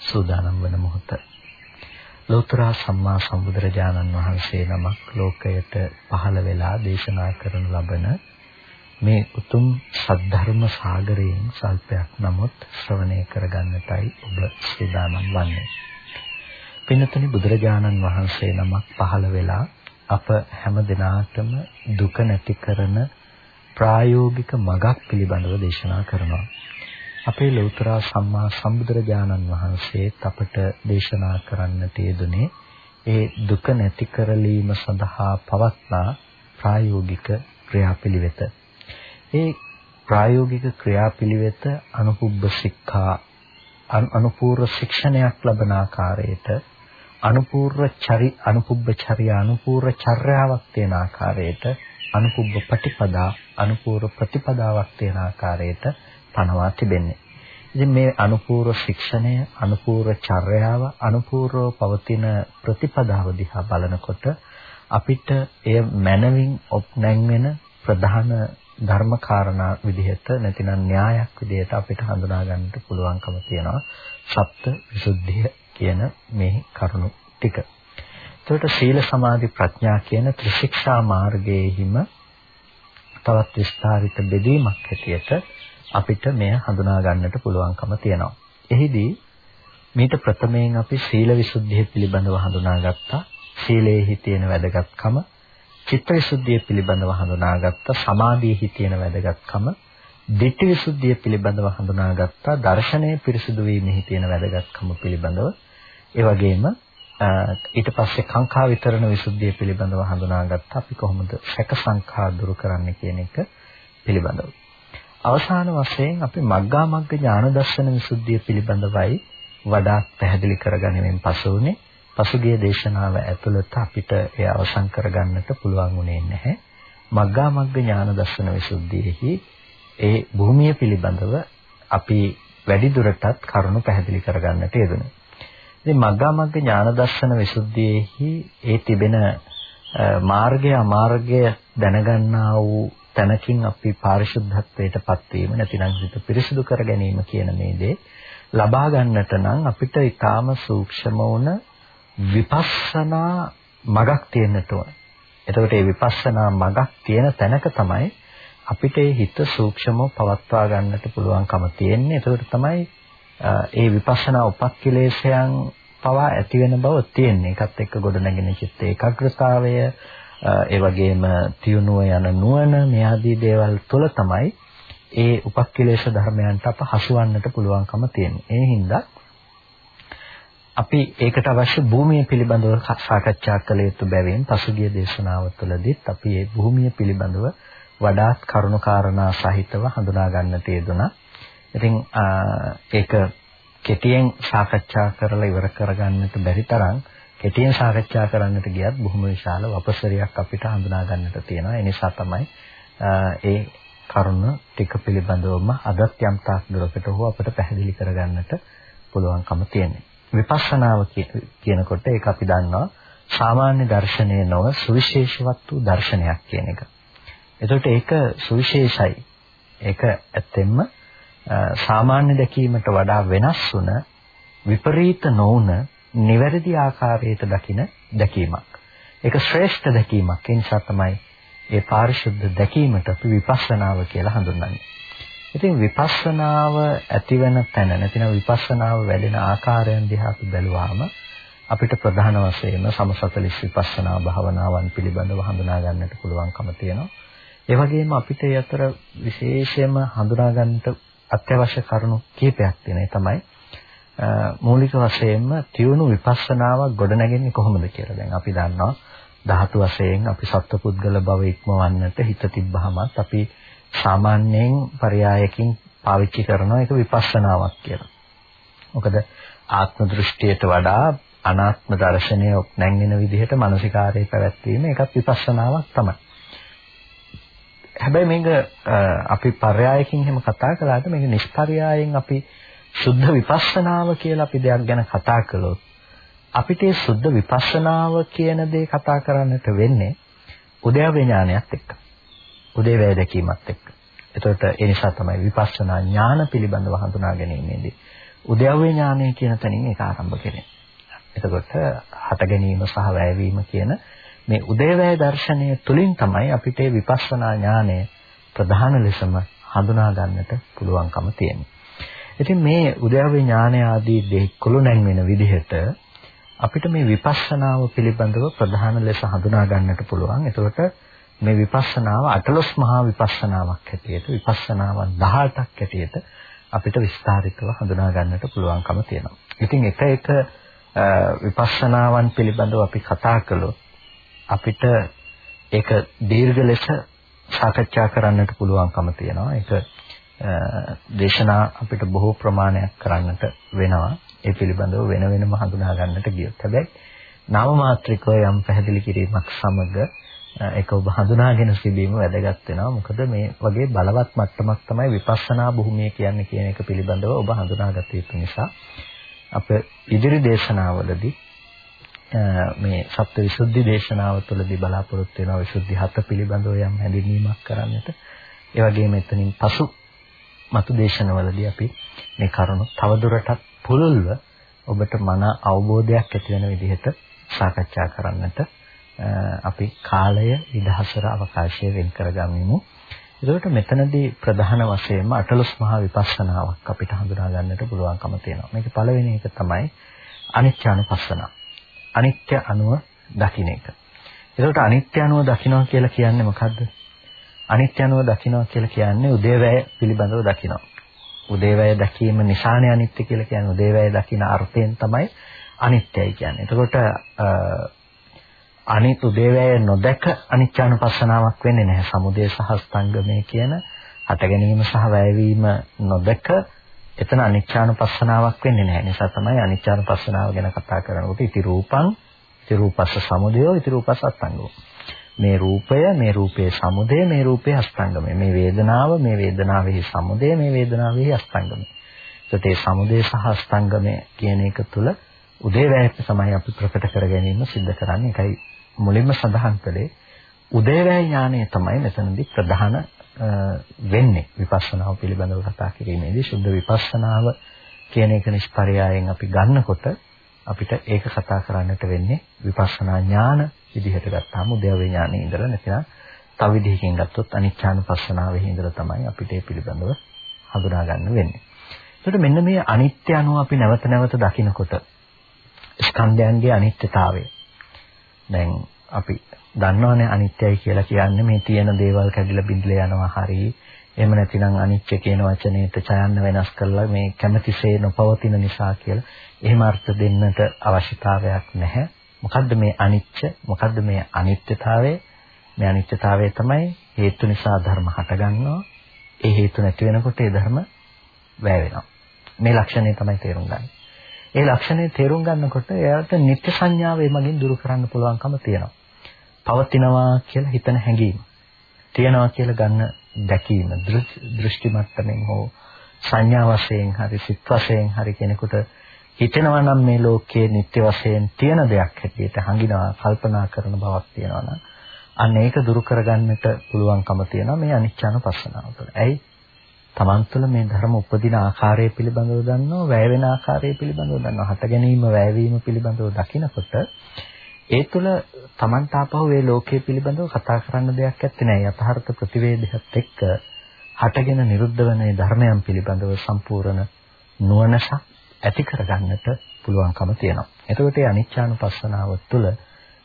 සූදානම් වන මොහොත ලෝතර සම්මා සම්බුදුරජාණන් වහන්සේ නමක් ලෝකයට පහළ වෙලා දේශනා කරන ලබන මේ උතුම් සද්ධර්ම සාගරයෙන් සල්පයක් නමුත් ශ්‍රවණය කරගන්නටයි ඔබ සූදානම් වන්නේ. පින්නතුනි බුදුරජාණන් වහන්සේ නමක් පහළ වෙලා අප හැම දිනාටම දුක නැති කරන ප්‍රායෝගික මගක් පිළිබඳව දේශනා කරනවා. අපේ ලෞතර සම්මා සම්බුදුරජාණන් වහන්සේත් අපට දේශනා කරන්නට යෙදුනේ ඒ දුක නැති කරලීම සඳහා පවත්නා ප්‍රායෝගික ක්‍රියාපිළිවෙත. ඒ ප්‍රායෝගික ක්‍රියාපිළිවෙත අනුපුබ්බ ශික්ෂා අනුපූර්ව ශික්ෂණයක් ලබන ආකාරයට අනුපූර්ව චරි අනුපුබ්බ චර්ය අනුපූර්ව චර්යාවක් තියෙන ආකාරයට අනුපුබ්බ ප්‍රතිපදා අනුපූර්ව ප්‍රතිපදාවක් තියෙන ආකාරයට පනවා තිබෙන්නේ. ඉතින් මේ අනුපූර්ව ශික්ෂණය, අනුපූර්ව චර්යාව, අනුපූර්ව පවතින ප්‍රතිපදාව දිහා බලනකොට අපිට එය මනවින් ඔප්නැන් ප්‍රධාන ධර්ම කාරණා විදිහට නැතිනම් න්‍යායක් විදිහට අපිට හඳුනා ගන්නට පුළුවන්කම තියෙනවා සත්‍ය විසුද්ධිය කියන මේ කරුණු ටික. එතකොට සීල සමාධි ප්‍රඥා කියන ත්‍රිශික්ෂා මාර්ගයේහිම තවත් විස්තරිත බෙදීමක් හැටියට අපිට මෙය හඳුනා ගන්නට පුළුවන්කම තියෙනවා. එහිදී මේට ප්‍රථමයෙන් අපි සීල විසුද්ධිය පිළිබඳව හඳුනාගත්තා. සීලේහි තියෙන වැදගත්කම, චිත්ත විසුද්ධිය පිළිබඳව හඳුනාගත්තා. සමාධියේහි තියෙන වැදගත්කම, ditthi විසුද්ධිය පිළිබඳව හඳුනාගත්තා. දර්ශනය පිරිසිදු වීමෙහි තියෙන වැදගත්කම පිළිබඳව. ඒ වගේම ඊට පස්සේ කාංකා විතරණ විසුද්ධිය පිළිබඳව හඳුනාගත්තා. අපි කොහොමද සැක සංඛා දුරු කරන්නේ කියන එක පිළිබඳව. අවසාන වශයෙන් අපි මග්ගා මග්ග ඥාන දර්ශන විසුද්ධිය පිළිබඳවයි වඩා පැහැදිලි කරගැනීමෙන් පසු උනේ පසුගිය දේශනාව ඇතුළත අපිට ඒ අවසන් කරගන්නට පුළුවන් වුණේ නැහැ. මග්ගා මග්ග ඥාන දර්ශන විසුද්ධියේහි ඒ භූමිය පිළිබඳව අපි වැඩි දුරටත් කරුණු පැහැදිලි කරගන්නට යෙදුණා. ඉතින් මග්ගා මග්ග ඥාන දර්ශන විසුද්ධියේහි ඒ තිබෙන මාර්ගය අමාර්ගය දැනගන්නා වූ තැනකින් අපි පාරිශුද්ධත්වයටපත් වීම නැතිනම් හිත පිරිසිදු කර ගැනීම කියන මේ දේ ලබා ගන්නට නම් අපිට ඊටාම සූක්ෂම වුණ විපස්සනා මගක් තියෙන්නට ඕන. එතකොට මේ විපස්සනා මගක් තියෙන තැනක තමයි අපිට මේ හිත සූක්ෂමව පවත්වා ගන්නට පුළුවන්කම තියෙන්නේ. එතකොට තමයි ඒ විපස්සනා උපක්ඛිලේශයන් පවා ඇති වෙන බව තියෙන්නේ. ඒකත් එක්ක ගොඩනැගෙන චිත්ත ඒකාග්‍රතාවය ඒ වගේම තියුණුව යන නුවණ මේ ආදී දේවල් තුළ තමයි ඒ උපක්ඛිලේශ ධර්මයන්ට අප හසුවන්නට පුළුවන්කම තියෙන්නේ. ඒ හින්දා අපි ඒකට අවශ්‍ය භූමිය පිළිබඳව සාකච්ඡා කළ යුතු බැවින් පසුගිය දේශනාව තුළදීත් අපි මේ භූමිය පිළිබඳව වඩාත් කරුණාකාරණා සහිතව හඳුනා ගන්නට යෙදුණා. ඉතින් ඒක කෙටියෙන් සාකච්ඡා කරලා ඉවර කරගන්නට බැරි තරම් කෙටියෙන් සාකච්ඡා කරන්නට ගියත් බොහොම විශාල වපසරියක් අපිට හඳුනා ගන්නට තියෙනවා. ඒ නිසා තමයි ඒ කරුණ ටික පිළිබඳවම අදත් යම් තාක් දුරකට හෝ අපිට පැහැදිලි කරගන්නට පුළුවන්කම තියෙන්නේ. විපස්සනාව කියනකොට ඒක අපි දන්නවා සාමාන්‍ය දර්ශනයේ නොව සුවිශේෂවත් වූ දර්ශනයක් කියන එක. එතකොට ඒක සුවිශේෂයි. ඒක ඇත්තෙන්ම සාමාන්‍ය දැකීමට වඩා වෙනස් වුණ විපරීත නොවුන නිවැරදි ආකාරයට දකින දැකීමක්. ඒක ශ්‍රේෂ්ඨ දැකීමක්. ඒ නිසා තමයි ඒ පාරිශුද්ධ දැකීමට අපි විපස්සනාව කියලා හඳුන්වන්නේ. ඉතින් විපස්සනාව ඇතිවෙන තැන නැතිනම් විපස්සනාව වැඩෙන ආකාරයන් දිහා අපි බැලුවාම අපිට ප්‍රධාන වශයෙන්ම සමසතලිස් විපස්සනා භාවනාවන් පිළිබඳව හඳුනා ගන්නට පුළුවන්කම තියෙනවා. ඒ වගේම අපිට ඒ අතර විශේෂයෙන්ම හඳුනා ගන්නට අත්‍යවශ්‍ය කරුණු කීපයක් තියෙනවා. ඒ තමයි මූලික වශයෙන්ම තියුණු විපස්සනාවක් ගොඩනගන්නේ කොහොමද කියලා. දැන් අපි දන්නවා ධාතු වශයෙන් අපි සත්පුද්ගල භව ඉක්මවන්නට හිත තිබ්බහමත් අපි සාමාන්‍යයෙන් පරයායකින් පාවිච්චි කරනවා ඒක විපස්සනාවක් කියලා. මොකද ආත්ම දෘෂ්ටියට වඩා අනාත්ම දර්ශනය නැංගෙන විදිහට මානසිකාරයේ පැවැත්වීම ඒකත් විපස්සනාවක් තමයි. හැබැයි මේක අපි පරයායකින් එහෙම කතා කළාට මේක නිෂ්පරයායෙන් අපි සුද්ධ විපස්සනාව කියලා අපි දෙයක් ගැන කතා කළොත් අපිට මේ සුද්ධ විපස්සනාව කියන දේ කතා කරන්නට වෙන්නේ උද්‍යව ඥානයත් එක්ක. උදේවැය දැකීමත් එක්ක. එතකොට ඒ නිසා තමයි විපස්සනා ඥාන පිළිබඳව හඳුනා ගැනීමේදී උද්‍යව ඥානය කියන තැනින් ඒක ආරම්භ කෙරේ. එතකොට හට ගැනීම සහ වැයවීම කියන මේ උදේවැය දර්ශනය තුලින් තමයි අපිට විපස්සනා ඥානය ප්‍රධාන ලෙසම හඳුනා ගන්නට පුළුවන්කම තියෙන්නේ. ඉතින් මේ උද්‍යව ඥානය ආදී දෙකොළු නැන් වෙන විදිහට අපිට මේ විපස්සනාව පිළිබඳව ප්‍රධාන ලෙස හඳුනා ගන්නට පුළුවන්. එතකොට මේ විපස්සනාව අටලොස් මහා විපස්සනාවක් හැටියට විපස්සනාවන් 18ක් හැටියට අපිට විස්තරිතව හඳුනා ගන්නට පුළුවන්කම තියෙනවා. ඉතින් එක එක විපස්සනාවන් පිළිබඳව අපි කතා කළොත් අපිට ඒක දීර්ඝ ලෙස සාකච්ඡා කරන්නට පුළුවන්කම තියෙනවා. ඒක දේශනා අපිට බොහෝ ප්‍රමාණයක් කරන්නට වෙනවා. ඒ පිළිබඳව වෙන වෙනම හඳුනා ගන්නට ගියොත්. හැබැයි නාම මාත්‍රිකව යම් පැහැදිලි කිරීමක් සමග ඒක ඔබ හඳුනාගෙන සිටීම වැදගත් වෙනවා. මොකද මේ වගේ බලවත් මට්ටමක් තමයි විපස්සනා භූමිය කියන්නේ කියන එක පිළිබඳව ඔබ හඳුනාගත යුතු නිසා අප ඉදිරි දේශනාවලදී මේ සත්‍ය විසුද්ධි දේශනාව තුළදී බලාපොරොත්තු වෙනවා විසුද්ධි හත පිළිබඳව යම් හැඳින්වීමක් කරන්නට. ඒ වගේම එතනින් පසු මතු දේශනවලදී අපි මේ කරුණු තවදුරටත් පුළුල්ව ඔබට මන අවබෝධයක් ඇති වෙන විදිහට සාකච්ඡා කරන්නට අපි කාලය විදහසර අවකාශය වෙන් කරගන්නෙමු. ඒකට මෙතනදී ප්‍රධාන වශයෙන්ම අටලොස් මහා විපස්සනාවක් අපිට හඳුනා ගන්නට පුළුවන්කම තියෙනවා. මේක පළවෙනි එක තමයි අනිත්‍යානුපස්සන. අනිත්‍ය අනුව දකින්න එක. ඒකට අනිත්‍ය අනුව දකින්නවා කියලා කියන්නේ මොකද්ද? අනිත්‍ය අනුව දකින්නවා කියලා කියන්නේ උදේවැය පිළිබඳව දකින්නවා. උදේවැය දැකීම නිසානේ අනිත්‍ය කියලා කියන්නේ උදේවැය දකින අර්ථයෙන් තමයි අනිත්‍යයි කියන්නේ. එතකොට අනිත් උදේවැය නොදක අනිච්චානුපස්සනාවක් වෙන්නේ නැහැ. සමුදය සහ ස්තංගමය කියන හට ගැනීම සහ වැයවීම නොදක එතන අනිච්චානුපස්සනාවක් වෙන්නේ නැහැ. නිසා තමයි අනිච්චානුපස්සනාව ගැන කතා කරනකොට ඉති රූපං, ඉති රූපස්ස සමුදයෝ, ඉති රූපස්ස අස්තංගෝ. මේ රූපය, මේ රූපයේ සමුදය, මේ රූපයේ අස්තංගමය. මේ වේදනාව, මේ වේදනාවේ සමුදය, මේ වේදනාවේ අස්තංගමය. ඒත් ඒ සමුදය සහ අස්තංගමය කියන එක තුල උදේවැයට තමයි අපි ප්‍රකට කර ගැනීම සිද්ධ කරන්නේ. ඒකයි මුලින්ම සඳහන් කළේ උදේවැය ඥානය තමයි මෙතනදී ප්‍රධාන වෙන්නේ විපස්සනාව පිළිබඳව කතා කිරීමේදී සුද්ධ විපස්සනාව කියන එක නිෂ්පරයයෙන් අපි ගන්නකොට අපිට ඒක කතා කරන්නට වෙන්නේ විපස්සනා ඥාන විදිහට ගත්තාම උදේවැය ඥානෙ ඉඳලා නැතිනම් තව විදිහකින් ගත්තොත් අනිච්චානුපස්සනාවේ ඉඳලා තමයි අපිට ඒ පිළිබඳව හඳුනා ගන්න වෙන්නේ. ඒකට මෙන්න මේ අනිත්‍ය අනුව අපි නැවත නැවත දකිනකොට ස්කන්ධයන්ගේ අනිත්‍යතාවය. දැන් අපි දන්නවනේ අනිත්‍යයි කියලා කියන්නේ මේ තියෙන දේවල් කැඩිලා බිඳලා යනවා හරි. එහෙම නැතිනම් අනිත්‍ය කියන වචනේට ඡයන්න වෙනස් කරලා මේ කැමැතිසේ නොපවතින නිසා කියලා එහෙම අර්ථ දෙන්නට අවශ්‍යතාවයක් නැහැ. මොකද්ද මේ අනිත්‍ය මොකද්ද මේ අනිත්‍යතාවය? මේ අනිත්‍යතාවය තමයි හේතු නිසා ධර්ම හටගන්නවා. ඒ හේතු නැති වෙනකොට ඒ ධර්ම වැය වෙනවා. මේ ලක්ෂණය තමයි තේරුම් ගන්නේ. ඒ ලක්ෂණය තේරුම් ගන්නකොට එයාට නිත්‍ය සංඥාව එමගින් දුරු කරන්න පුළුවන්කම තියෙනවා. පවතිනවා කියලා හිතන හැඟීම. තියනවා කියලා ගන්න දැකීම. දෘෂ්ටි මට්ටමින් හෝ සංඥා වශයෙන් හරි සිත් වශයෙන් හරි කෙනෙකුට හිතෙනවා නම් මේ ලෝකයේ නිත්‍ය වශයෙන් තියෙන දෙයක් හැටියට හංගිනවා කල්පනා කරන බවක් තියෙනවා නම් අන්න ඒක දුරු කරගන්නට පුළුවන්කම තියෙනවා මේ අනිච්චානුපස්සනාව තුළ. ඇයි? තමන් තුළ මේ ධර්ම උපදින ආකාරය පිළිබඳව දන්නවා, වැය වෙන ආකාරය පිළිබඳව දන්නවා, හට ගැනීම, වැයවීම පිළිබඳව දකිනකොට ඒ තුළ තමන්ට ආපහු මේ ලෝකයේ පිළිබඳව කතා කරන්න දෙයක් ඇත්තේ නැහැ. යථාර්ථ ප්‍රතිවේදයත් එක්ක හටගෙන නිරුද්ධ වෙන ධර්මයන් පිළිබඳව සම්පූර්ණ නුවණසක් ඇති කරගන්නට පුළුවන්කම තියෙනවා. එතකොට මේ අනිච්චානුපස්සනාව තුළ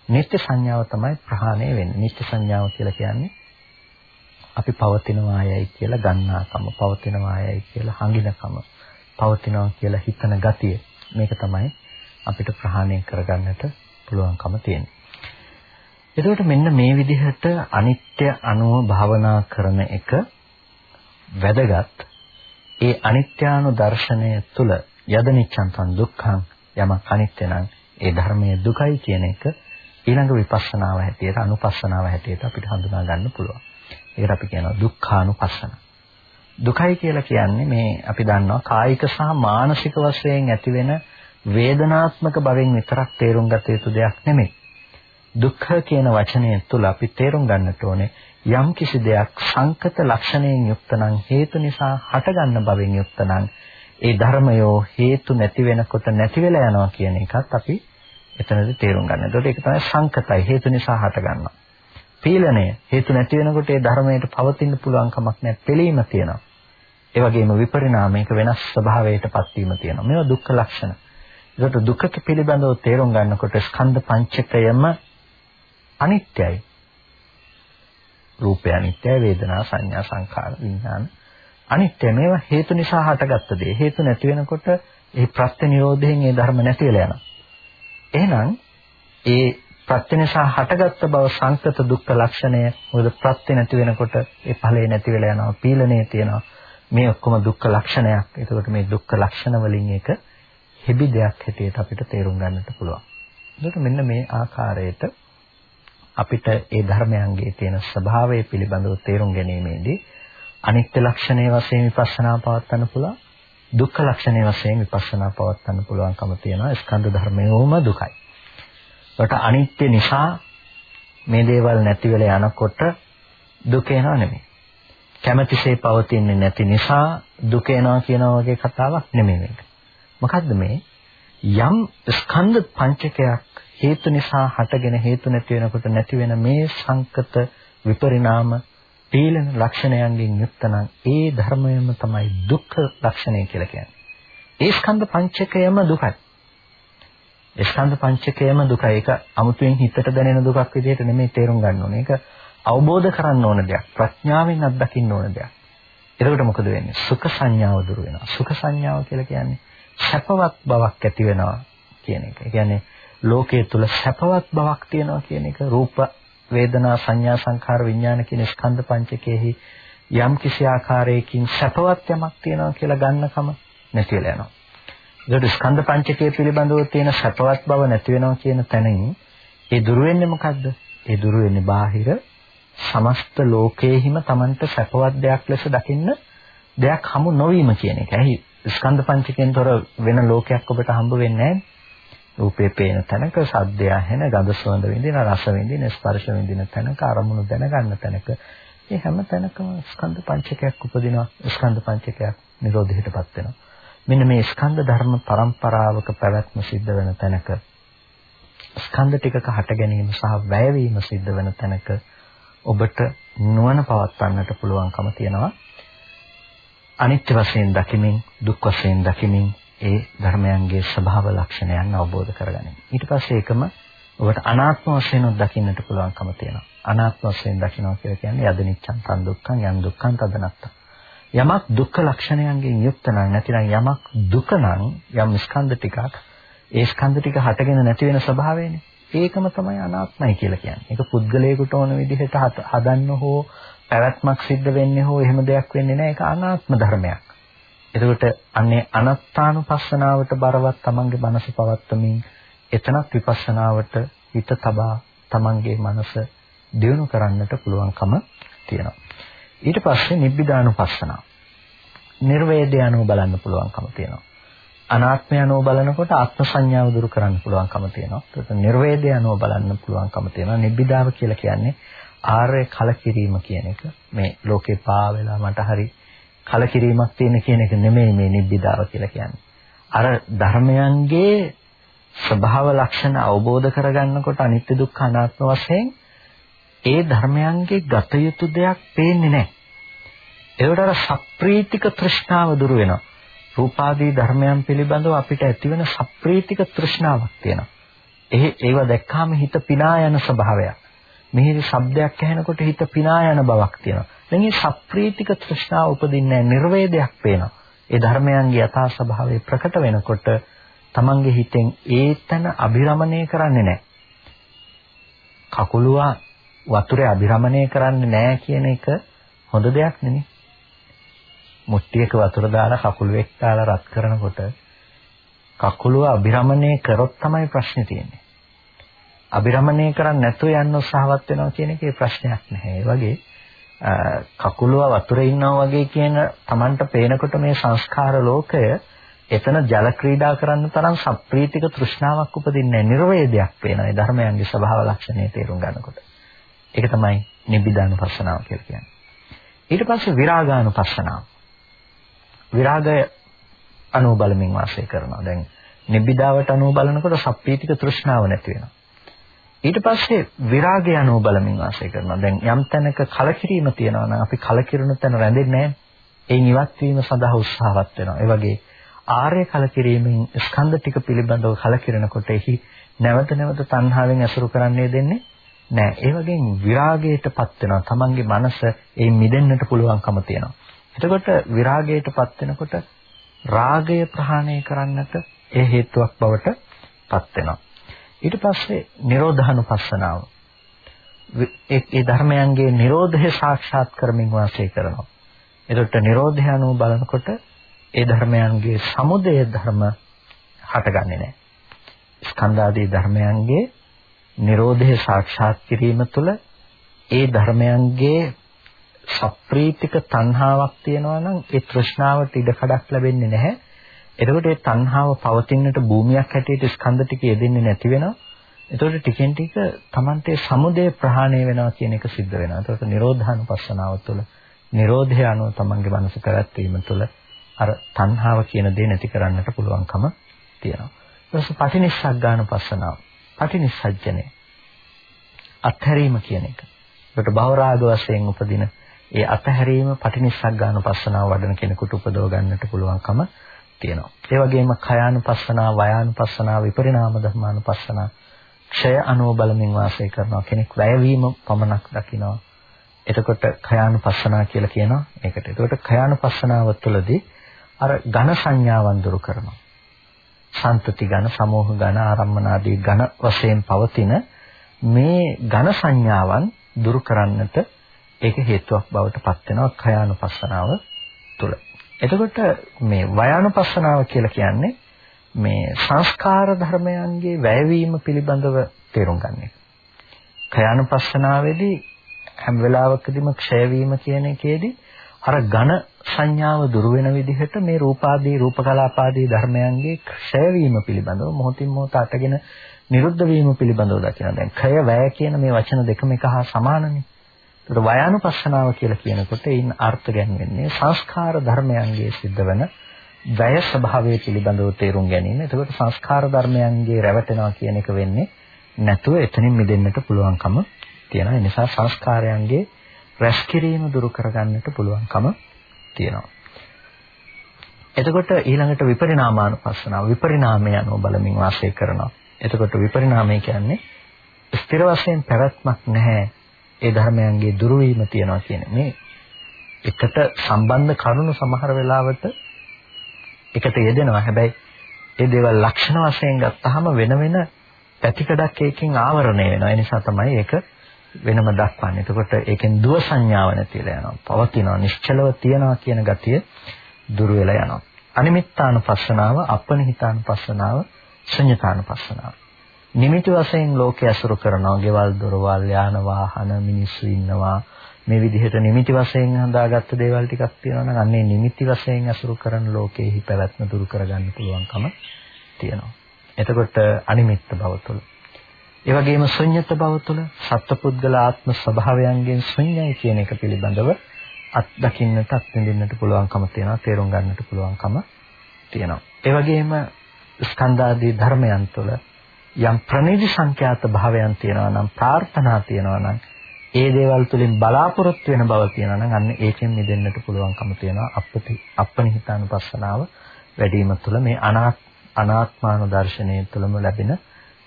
නිත්‍ය සංඥාව තමයි ප්‍රහාණය වෙන්නේ. නිත්‍ය සංඥාව කියලා කියන්නේ අපි පවතිනවායයි කියලා ගන්නාකම පවතිනවායයි කියලා හංගිනකම පවතිනවා කියලා හිතන ගතිය මේක තමයි අපිට ප්‍රහාණය කරගන්නට පුළුවන්කම තියෙන්නේ. එතකොට මෙන්න මේ විදිහට අනිත්‍ය අනුව භාවනා කරන එක වැදගත්. ඒ අනිත්‍යානු දර්ශනය තුළ යදනිච්ඡන් තන් දුක්ඛං යමක් අනිත්‍ය නම් ඒ ධර්මයේ දුකයි කියන එක ඊළඟ විපස්සනාව හැටියට අනුපස්සනාව හැටියට අපිට හඳුනා ගන්න පුළුවන්. ඒකට අපි කියනවා දුක්ඛානුපස්සන. දුකයි කියලා කියන්නේ මේ අපි දන්නවා කායික සහ මානසික වශයෙන් ඇතිවෙන වේදනාත්මක භවෙන් විතරක් තේරුම් ගත යුතු දෙයක් නෙමෙයි. දුක්ඛ කියන වචනය තුළ අපි තේරුම් ගන්නට ඕනේ යම් කිසි දෙයක් සංකත ලක්ෂණයෙන් යුක්ත නම් හේතු නිසා හටගන්න භවෙන් යුක්ත නම් ඒ ධර්මයෝ හේතු නැති වෙනකොට නැති වෙලා යනවා කියන එකත් අපි එතනදී තේරුම් ගන්න. ඒකට ඒක තමයි සංකතයි හේතු නිසා හටගන්නවා. පීලණය හේතු නැති වෙනකොට ඒ ධර්මයට පවතින්න පුළුවන් කමක් නැහැ. පිළීම තියෙනවා. ඒ වගේම විපරිණාමයක වෙනස් ස්වභාවයකටපත් වීම තියෙනවා. මේවා දුක්ඛ ලක්ෂණ. ඒකට දුක්ඛක පිළිබඳව තේරුම් ගන්නකොට ස්කන්ධ පංචකයම අනිත්‍යයි. රූපය අනිත්‍යයි, වේදනා, සංඥා, සංඛාර, විඥාන අනිත්‍ය. මේවා හේතු නිසා හටගත්ත දේ. හේතු නැති වෙනකොට ඒ ප්‍රත්‍ය නිරෝධයෙන් ඒ ධර්ම නැති වෙලා යනවා. එහෙනම් ඒ ප්‍රත්‍ය නිසා හටගත්ත බව සංකත දුක්ඛ ලක්ෂණය මොකද ප්‍රත්‍ය නැති වෙනකොට ඒ ඵලේ නැති වෙලා යනවා පීලණය තියෙනවා මේ ඔක්කොම දුක්ඛ ලක්ෂණයක්. ඒකට මේ දුක්ඛ ලක්ෂණ වලින් එක හෙබි දෙයක් හැටියට අපිට තේරුම් ගන්නට පුළුවන්. ඒකට මෙන්න මේ ආකාරයට අපිට ඒ ධර්මයන්ගේ තියෙන ස්වභාවය පිළිබඳව තේරුම් ගැනීමේදී අනිත්‍ය ලක්ෂණයේ වශයෙන් විපස්සනා පවත්වන්න පුළුවන්. දුක්ඛ ලක්ෂණයේ වශයෙන් විපස්සනා පවත්වන්න පුළුවන්කම තියෙනවා. ස්කන්ධ ධර්මයෝම දුකයි. ඒකට අනිත්‍ය නිසා මේ දේවල් නැති වෙලා යනකොට දුක එනවා නෙමෙයි. කැමැතිසේ පවතින්නේ නැති නිසා දුක එනවා කියන වගේ කතාවක් නෙමෙයි මේක. මොකද්ද මේ? යම් ස්කන්ධ පංචකයක් හේතු නිසා හටගෙන හේතු නැති වෙනකොට නැති වෙන මේ සංකත විපරිණාම පීලන ලක්ෂණයන්ගෙන් යුක්ත නම් ඒ ධර්මයම තමයි දුක්ඛ ලක්ෂණය කියලා කියන්නේ. ඒ ස්කන්ධ පංචකයම දුකයි. ස්කන්ධ පංචකයම දුකයි. ඒක අමුතුවෙන් හිතට දැනෙන දුකක් විදිහට නෙමෙයි තේරුම් ගන්න ඕනේ. ඒක අවබෝධ කරන්න ඕන දෙයක්. ප්‍රඥාවෙන් අත්දකින්න ඕන දෙයක්. එතකොට මොකද වෙන්නේ? සුඛ සංඥාව දුර වෙනවා. සුඛ සංඥාව කියලා කියන්නේ සැපවත් බවක් ඇති වෙනවා කියන එක. ඒ කියන්නේ ලෝකයේ තුල සැපවත් බවක් තියෙනවා කියන එක රූප වේදනා සංඥා සංඛාර විඥාන කියන ස්කන්ධ පංචකයේහි යම් කිසි ආකාරයකින් සැපවත් යමක් තියෙනවා කියලා ගන්නකම නැතිලා යනවා. ඒකට ස්කන්ධ පංචකය පිළිබඳව තියෙන සැපවත් බව නැති වෙනවා කියන තැනින් ඒ දුර වෙන්නේ මොකද්ද? ඒ දුර වෙන්නේ බාහිර සමස්ත ලෝකයේහිම Tamanට සැපවත් දෙයක් ලෙස දකින්න දෙයක් හමු නොවීම කියන එක. ඇයි ස්කන්ධ පංචකයෙන් තොර වෙන ලෝකයක් ඔබට හම්බ වෙන්නේ නැහැ. රූපේ පේන තැනක සද්දය ඇහෙන ගඳ සුවඳ විඳින රස විඳින ස්පර්ශ විඳින තැනක අරමුණු දැනගන්න තැනක. මේ හැම තැනකම ස්කන්ධ පංචකයක් උපදිනවා. ස්කන්ධ පංචකයක් නිරෝධයටපත් වෙනවා. මෙන්න මේ ස්කන්ධ ධර්ම පරම්පරාවක පැවැත්ම සිද්ධ වෙන තැනක ස්කන්ධ ටිකක හට ගැනීම සහ වැයවීම සිද්ධ වෙන තැනක ඔබට නුවණ පවත්වන්නට පුළුවන්කම තියෙනවා. අනිත්‍ය වශයෙන් දකිමින් දුක් වශයෙන් දකිමින් ඒ ධර්මයන්ගේ ස්වභාව ලක්ෂණයන් අවබෝධ කරගනිමු. ඊට පස්සේ ඒකම ඔබට අනාත්ම වශයෙන් දකින්නට පුළුවන්කම තියෙනවා. අනාත්ම වශයෙන් දකිනවා කියලා කියන්නේ යදනිච්ඡන් තන් දුක්ඛං යම් දුක්ඛං තදනත්ත. යමක් දුක්ඛ ලක්ෂණයන්ගෙන් යුක්ත නම් නැතිනම් යමක් දුක නම් යම් ස්කන්ධ ටිකක් ඒ ස්කන්ධ ටික හටගෙන නැති වෙන ස්වභාවයනේ. ඒකම තමයි අනාත්මයි කියලා කියන්නේ. ඒක පුද්ගලයෙකුට ඕන විදිහට හදන්න හෝ පැවැත්මක් සිද්ධ වෙන්නේ හෝ එහෙම දෙයක් වෙන්නේ නැහැ. ඒක අනාත්ම ධර්මයක්. එතකොට අන්නේ අනත්තානුපස්සනාවට බරවත් තමන්ගේ මනස පවත්තමින් එතනත් විපස්සනාවට හිත තබා තමන්ගේ මනස දියුණු කරන්නට පුළුවන්කම තියෙනවා. ඊට පස්සේ නිබ්බිදානුපස්සනාව. නිර්වේදය අනුව බලන්න පුළුවන්කම තියෙනවා. අනාත්මය අනුව බලනකොට ආත්ම සංඥාව දුරු කරන්න පුළුවන්කම තියෙනවා. ඒකට නිර්වේදය අනුව බලන්න පුළුවන්කම තියෙනවා. නිබ්බිදාව කියලා කියන්නේ ආර්ය කලකිරීම කියන එක. මේ ලෝකේ පා වෙලා මට හරි කලකිරීමක් තියෙන කියන එක නෙමෙයි මේ නිබ්බිදාව කියලා කියන්නේ. අර ධර්මයන්ගේ ස්වභාව ලක්ෂණ අවබෝධ කරගන්නකොට අනිත්‍ය දුක්ඛ අනාත්ම වශයෙන් ඒ ධර්මයන්ගේ ගත යුතු දෙයක් පේන්නේ නැහැ. ඒකට අර සප්‍රීතික තෘෂ්ණාව දුර වෙනවා. රූපාදී ධර්මයන් පිළිබඳව අපිට ඇතිවෙන සප්‍රීතික තෘෂ්ණාවක් තියෙනවා. ඒ ඒව දැක්කාම හිත පිනා යන ස්වභාවයක්. මිහිරි ශබ්දයක් ඇහෙනකොට හිත පිනා යන බවක් තියෙනවා. දැන් මේ සප්‍රීතික තෘෂ්ණාව උපදින්නේ නිර්වේදයක් පේනවා. ඒ ධර්මයන්ගේ යථා ස්වභාවය ප්‍රකට වෙනකොට තමන්ගේ හිතෙන් ඒතන අභිරමණය කරන්නේ නැහැ. කකුලුවා වතුරේ අභිරමණය කරන්නේ නැහැ කියන එක හොඳ දෙයක් නෙමෙයි. මුට්ටියක වතුර දාලා කකුලුවෙක් දාලා රත් කරනකොට කකුලුව අභිරමණය කරොත් තමයි ප්‍රශ්නේ තියෙන්නේ. අභිරමණය කරන්නේ නැතුව යන්න උත්සාහවත් වෙනවා කියන එකේ ප්‍රශ්නයක් නැහැ. ඒ වගේ කකුලුව වතුරේ ඉන්නවා වගේ කියන Tamanට පේනකොට මේ සංස්කාර ලෝකය එතන ජල ක්‍රීඩා කරන්න තරම් සප්‍රීතික තෘෂ්ණාවක් උපදින්නේ නැහැ. නිර්වේදයක් වෙනවා. ඒ ධර්මයන්ගේ ස්වභාව ලක්ෂණය තේරුම් ගන්නකොට. ඒක තමයි නිබ්බිදානුපස්සනාව කියලා කියන්නේ. ඊට පස්සේ විරාගානුපස්සනාව. විරාගය අනුව බලමින් වාසය කරනවා. දැන් නිබ්බිදාවට අනුව බලනකොට සප්පීතික තෘෂ්ණාව නැති වෙනවා. ඊට පස්සේ විරාගය අනුව බලමින් වාසය කරනවා. දැන් යම් තැනක කලකිරීම තියෙනවා නම් අපි කලකිරුණු තැන රැඳෙන්නේ නැහැ. ඒ නිවත් වීම සඳහා උත්සාහවත් වෙනවා. ඒ වගේ ආර්ය කලකිරීමෙන් ස්කන්ධ ටික පිළිබඳව කලකිරෙනකොට එහි නැවත නැවත තණ්හාවෙන් ඇසුරු කරන්නේ දෙන්නේ නෑ. ඒ වගේම විරාගයටපත් වෙනවා. තමන්ගේ මනස ඒ මිදෙන්නට පුළුවන්කම තියෙනවා. එතකොට විරාගයටපත් වෙනකොට රාගය ප්‍රහාණය කරන්නට ඒ හේතුවක් බවට පත් වෙනවා. ඊට පස්සේ නිරෝධානුපස්සනාව. ඒ ධර්මයන්ගේ නිරෝධය සාක්ෂාත් කරමින් වාසය කරනවා. එතකොට නිරෝධය අනුව බලනකොට ඒ ධර්මයන්ගේ සමුදය ධර්ම හටගන්නේ නැහැ. ස්කන්ධාදී ධර්මයන්ගේ Nirodhe සාක්ෂාත් කිරීම තුළ ඒ ධර්මයන්ගේ සප්‍රීතික තණ්හාවක් තියෙනවා නම් ඒ තෘෂ්ණාවට ඉඩ කඩක් ලැබෙන්නේ නැහැ. එතකොට ඒ තණ්හාව පවතින්නට භූමියක් හැටියට ස්කන්ධ ටික යෙදෙන්නේ නැති වෙනවා. එතකොට ටිකෙන් ටික Tamante සමුදය ප්‍රහාණය වෙනවා කියන එක සිද්ධ වෙනවා. එතකොට නිරෝධානුපස්සනාව තුළ නිරෝධය අනුව තමන්ගේ මනස පැවැත්වීම තුළ අර තණ්හාව කියන දේ නැති කරන්නට පුළුවන්කම තියෙනවා. ඊට පස්සේ පටිනිස්සග්ගානුපස්සනාව. පටිනිස්සජ්ජනය. අත්හැරීම කියන එක. ඒකට භවරාග වශයෙන් උපදින ඒ අත්හැරීම පටිනිස්සග්ගානුපස්සනාව වඩන කෙනෙකුට උපදව ගන්නට පුළුවන්කම තියෙනවා. ඒ වගේම කයානුපස්සනාව, වයානුපස්සනාව, විපරිණාම ධර්මානුපස්සනාව ක්ෂය අනුව බලමින් වාසය කරනවා කෙනෙක් වැයවීම පමණක් දකිනවා. එතකොට කයානුපස්සනා කියලා කියනවා ඒකට. එතකොට කයානුපස්සනාව තුළදී අර ඝන සංඥාවන් දුරු කරනවා. සන්තති ඝන, සමෝහ ඝන, ආරම්මන ආදී ඝන වශයෙන් පවතින මේ ඝන සංඥාවන් දුරු කරන්නට ඒක හේතුවක් බවට පත් වෙනවා khයානුපස්සනාව තුළ. එතකොට මේ වයානුපස්සනාව කියලා කියන්නේ මේ සංස්කාර ධර්මයන්ගේ වැයවීම පිළිබඳව තේරුම් ගන්න එක. khයානුපස්සනාවේදී හැම වෙලාවකදීම ක්ෂය වීම කියන එකේදී අර ඝන සංඥාව දුර වෙන විදිහට මේ රූපාදී රූපකලාපාදී ධර්මයන්ගේ ක්ෂය වීම පිළිබඳව මොහොතින් මොහොත අටගෙන නිරුද්ධ වීම පිළිබඳව දකිනවා. දැන් ක්ෂය වැය කියන මේ වචන දෙකම එක හා සමානනේ. ඒකට වයානුපස්සනාව කියලා කියනකොට ඒන් අර්ථ ගැන්වෙන්නේ සංස්කාර ධර්මයන්ගේ සිද්ධ වෙන වැය ස්වභාවය පිළිබඳව තේරුම් ගැනීම. එතකොට සංස්කාර ධර්මයන්ගේ රැවටෙනවා කියන එක වෙන්නේ නැතුව එතනින් මිදෙන්නට පුළුවන්කම තියෙනවා. ඒ නිසා සංස්කාරයන්ගේ රැස්කිරීම දුරු කරගන්නට පුළුවන්කම තියෙනවා. එතකොට ඊළඟට විපරිණාමානුපස්සනාව විපරිණාමය අනුව බලමින් වාසය කරනවා. එතකොට විපරිණාමය කියන්නේ ස්ථිර වශයෙන් පැවැත්මක් නැහැ. ඒ ධර්මයන්ගේ දුරු වීම තියනවා කියන්නේ මේ එකට සම්බන්ධ කරුණු සමහර වෙලාවට එකට යෙදෙනවා. හැබැයි ඒ දේවල් ලක්ෂණ වශයෙන් ගත්තාම වෙන වෙන පැතිකඩක් ඒකෙන් ආවරණය වෙනවා. ඒ නිසා තමයි ඒක වෙනම දක්වන්නේ. එතකොට ඒකෙන් දුව සංඥාව නැතිලා යනවා. පවතිනවා නිශ්චලව තියනවා කියන ගතිය දුර වෙලා යනවා. අනිමිත්තානුපස්සනාව, අපනිහිතානුපස්සනාව, ශුන්‍යතානුපස්සනාව. නිමිති වශයෙන් ලෝකයේ අසුරු කරනවා. ගෙවල්, දොරවල්, යාන වාහන, මිනිස්සු ඉන්නවා. මේ විදිහට නිමිති වශයෙන් හදාගත්ත දේවල් ටිකක් තියෙනවා නම් අන්නේ නිමිති වශයෙන් අසුරු කරන ලෝකයේහි පැවැත්ම දුරු කරගන්න පුළුවන්කම තියෙනවා. එතකොට අනිමිත්ත බව තුළ ඒ වගේම ශුන්්‍යත බව තුළ සත්පුද්ගල ආත්ම ස්වභාවයන්ගෙන් ශුන්‍යයි කියන එක පිළිබඳව අත්දකින්නට අත්විඳින්නට පුළුවන්කම තියෙනවා තේරුම් ගන්නට පුළුවන්කම තියෙනවා. ඒ වගේම ස්කන්ධාදී ධර්මයන් තුළ යම් ප්‍රණීති සංඛ්‍යාත භාවයන් තියෙනවා නම් ප්‍රාර්ථනා තියෙනවා නම් ඒ දේවල් තුලින් බලාපොරොත්තු වෙන බව තියෙනවා නම් අන්න ඒකෙන් මිදෙන්නට පුළුවන්කම තියෙනවා අපති අපනිහිතානුපස්සනාව වැඩි වීම තුළ මේ අනාත්මාන දර්ශනය තුළම ලැබෙන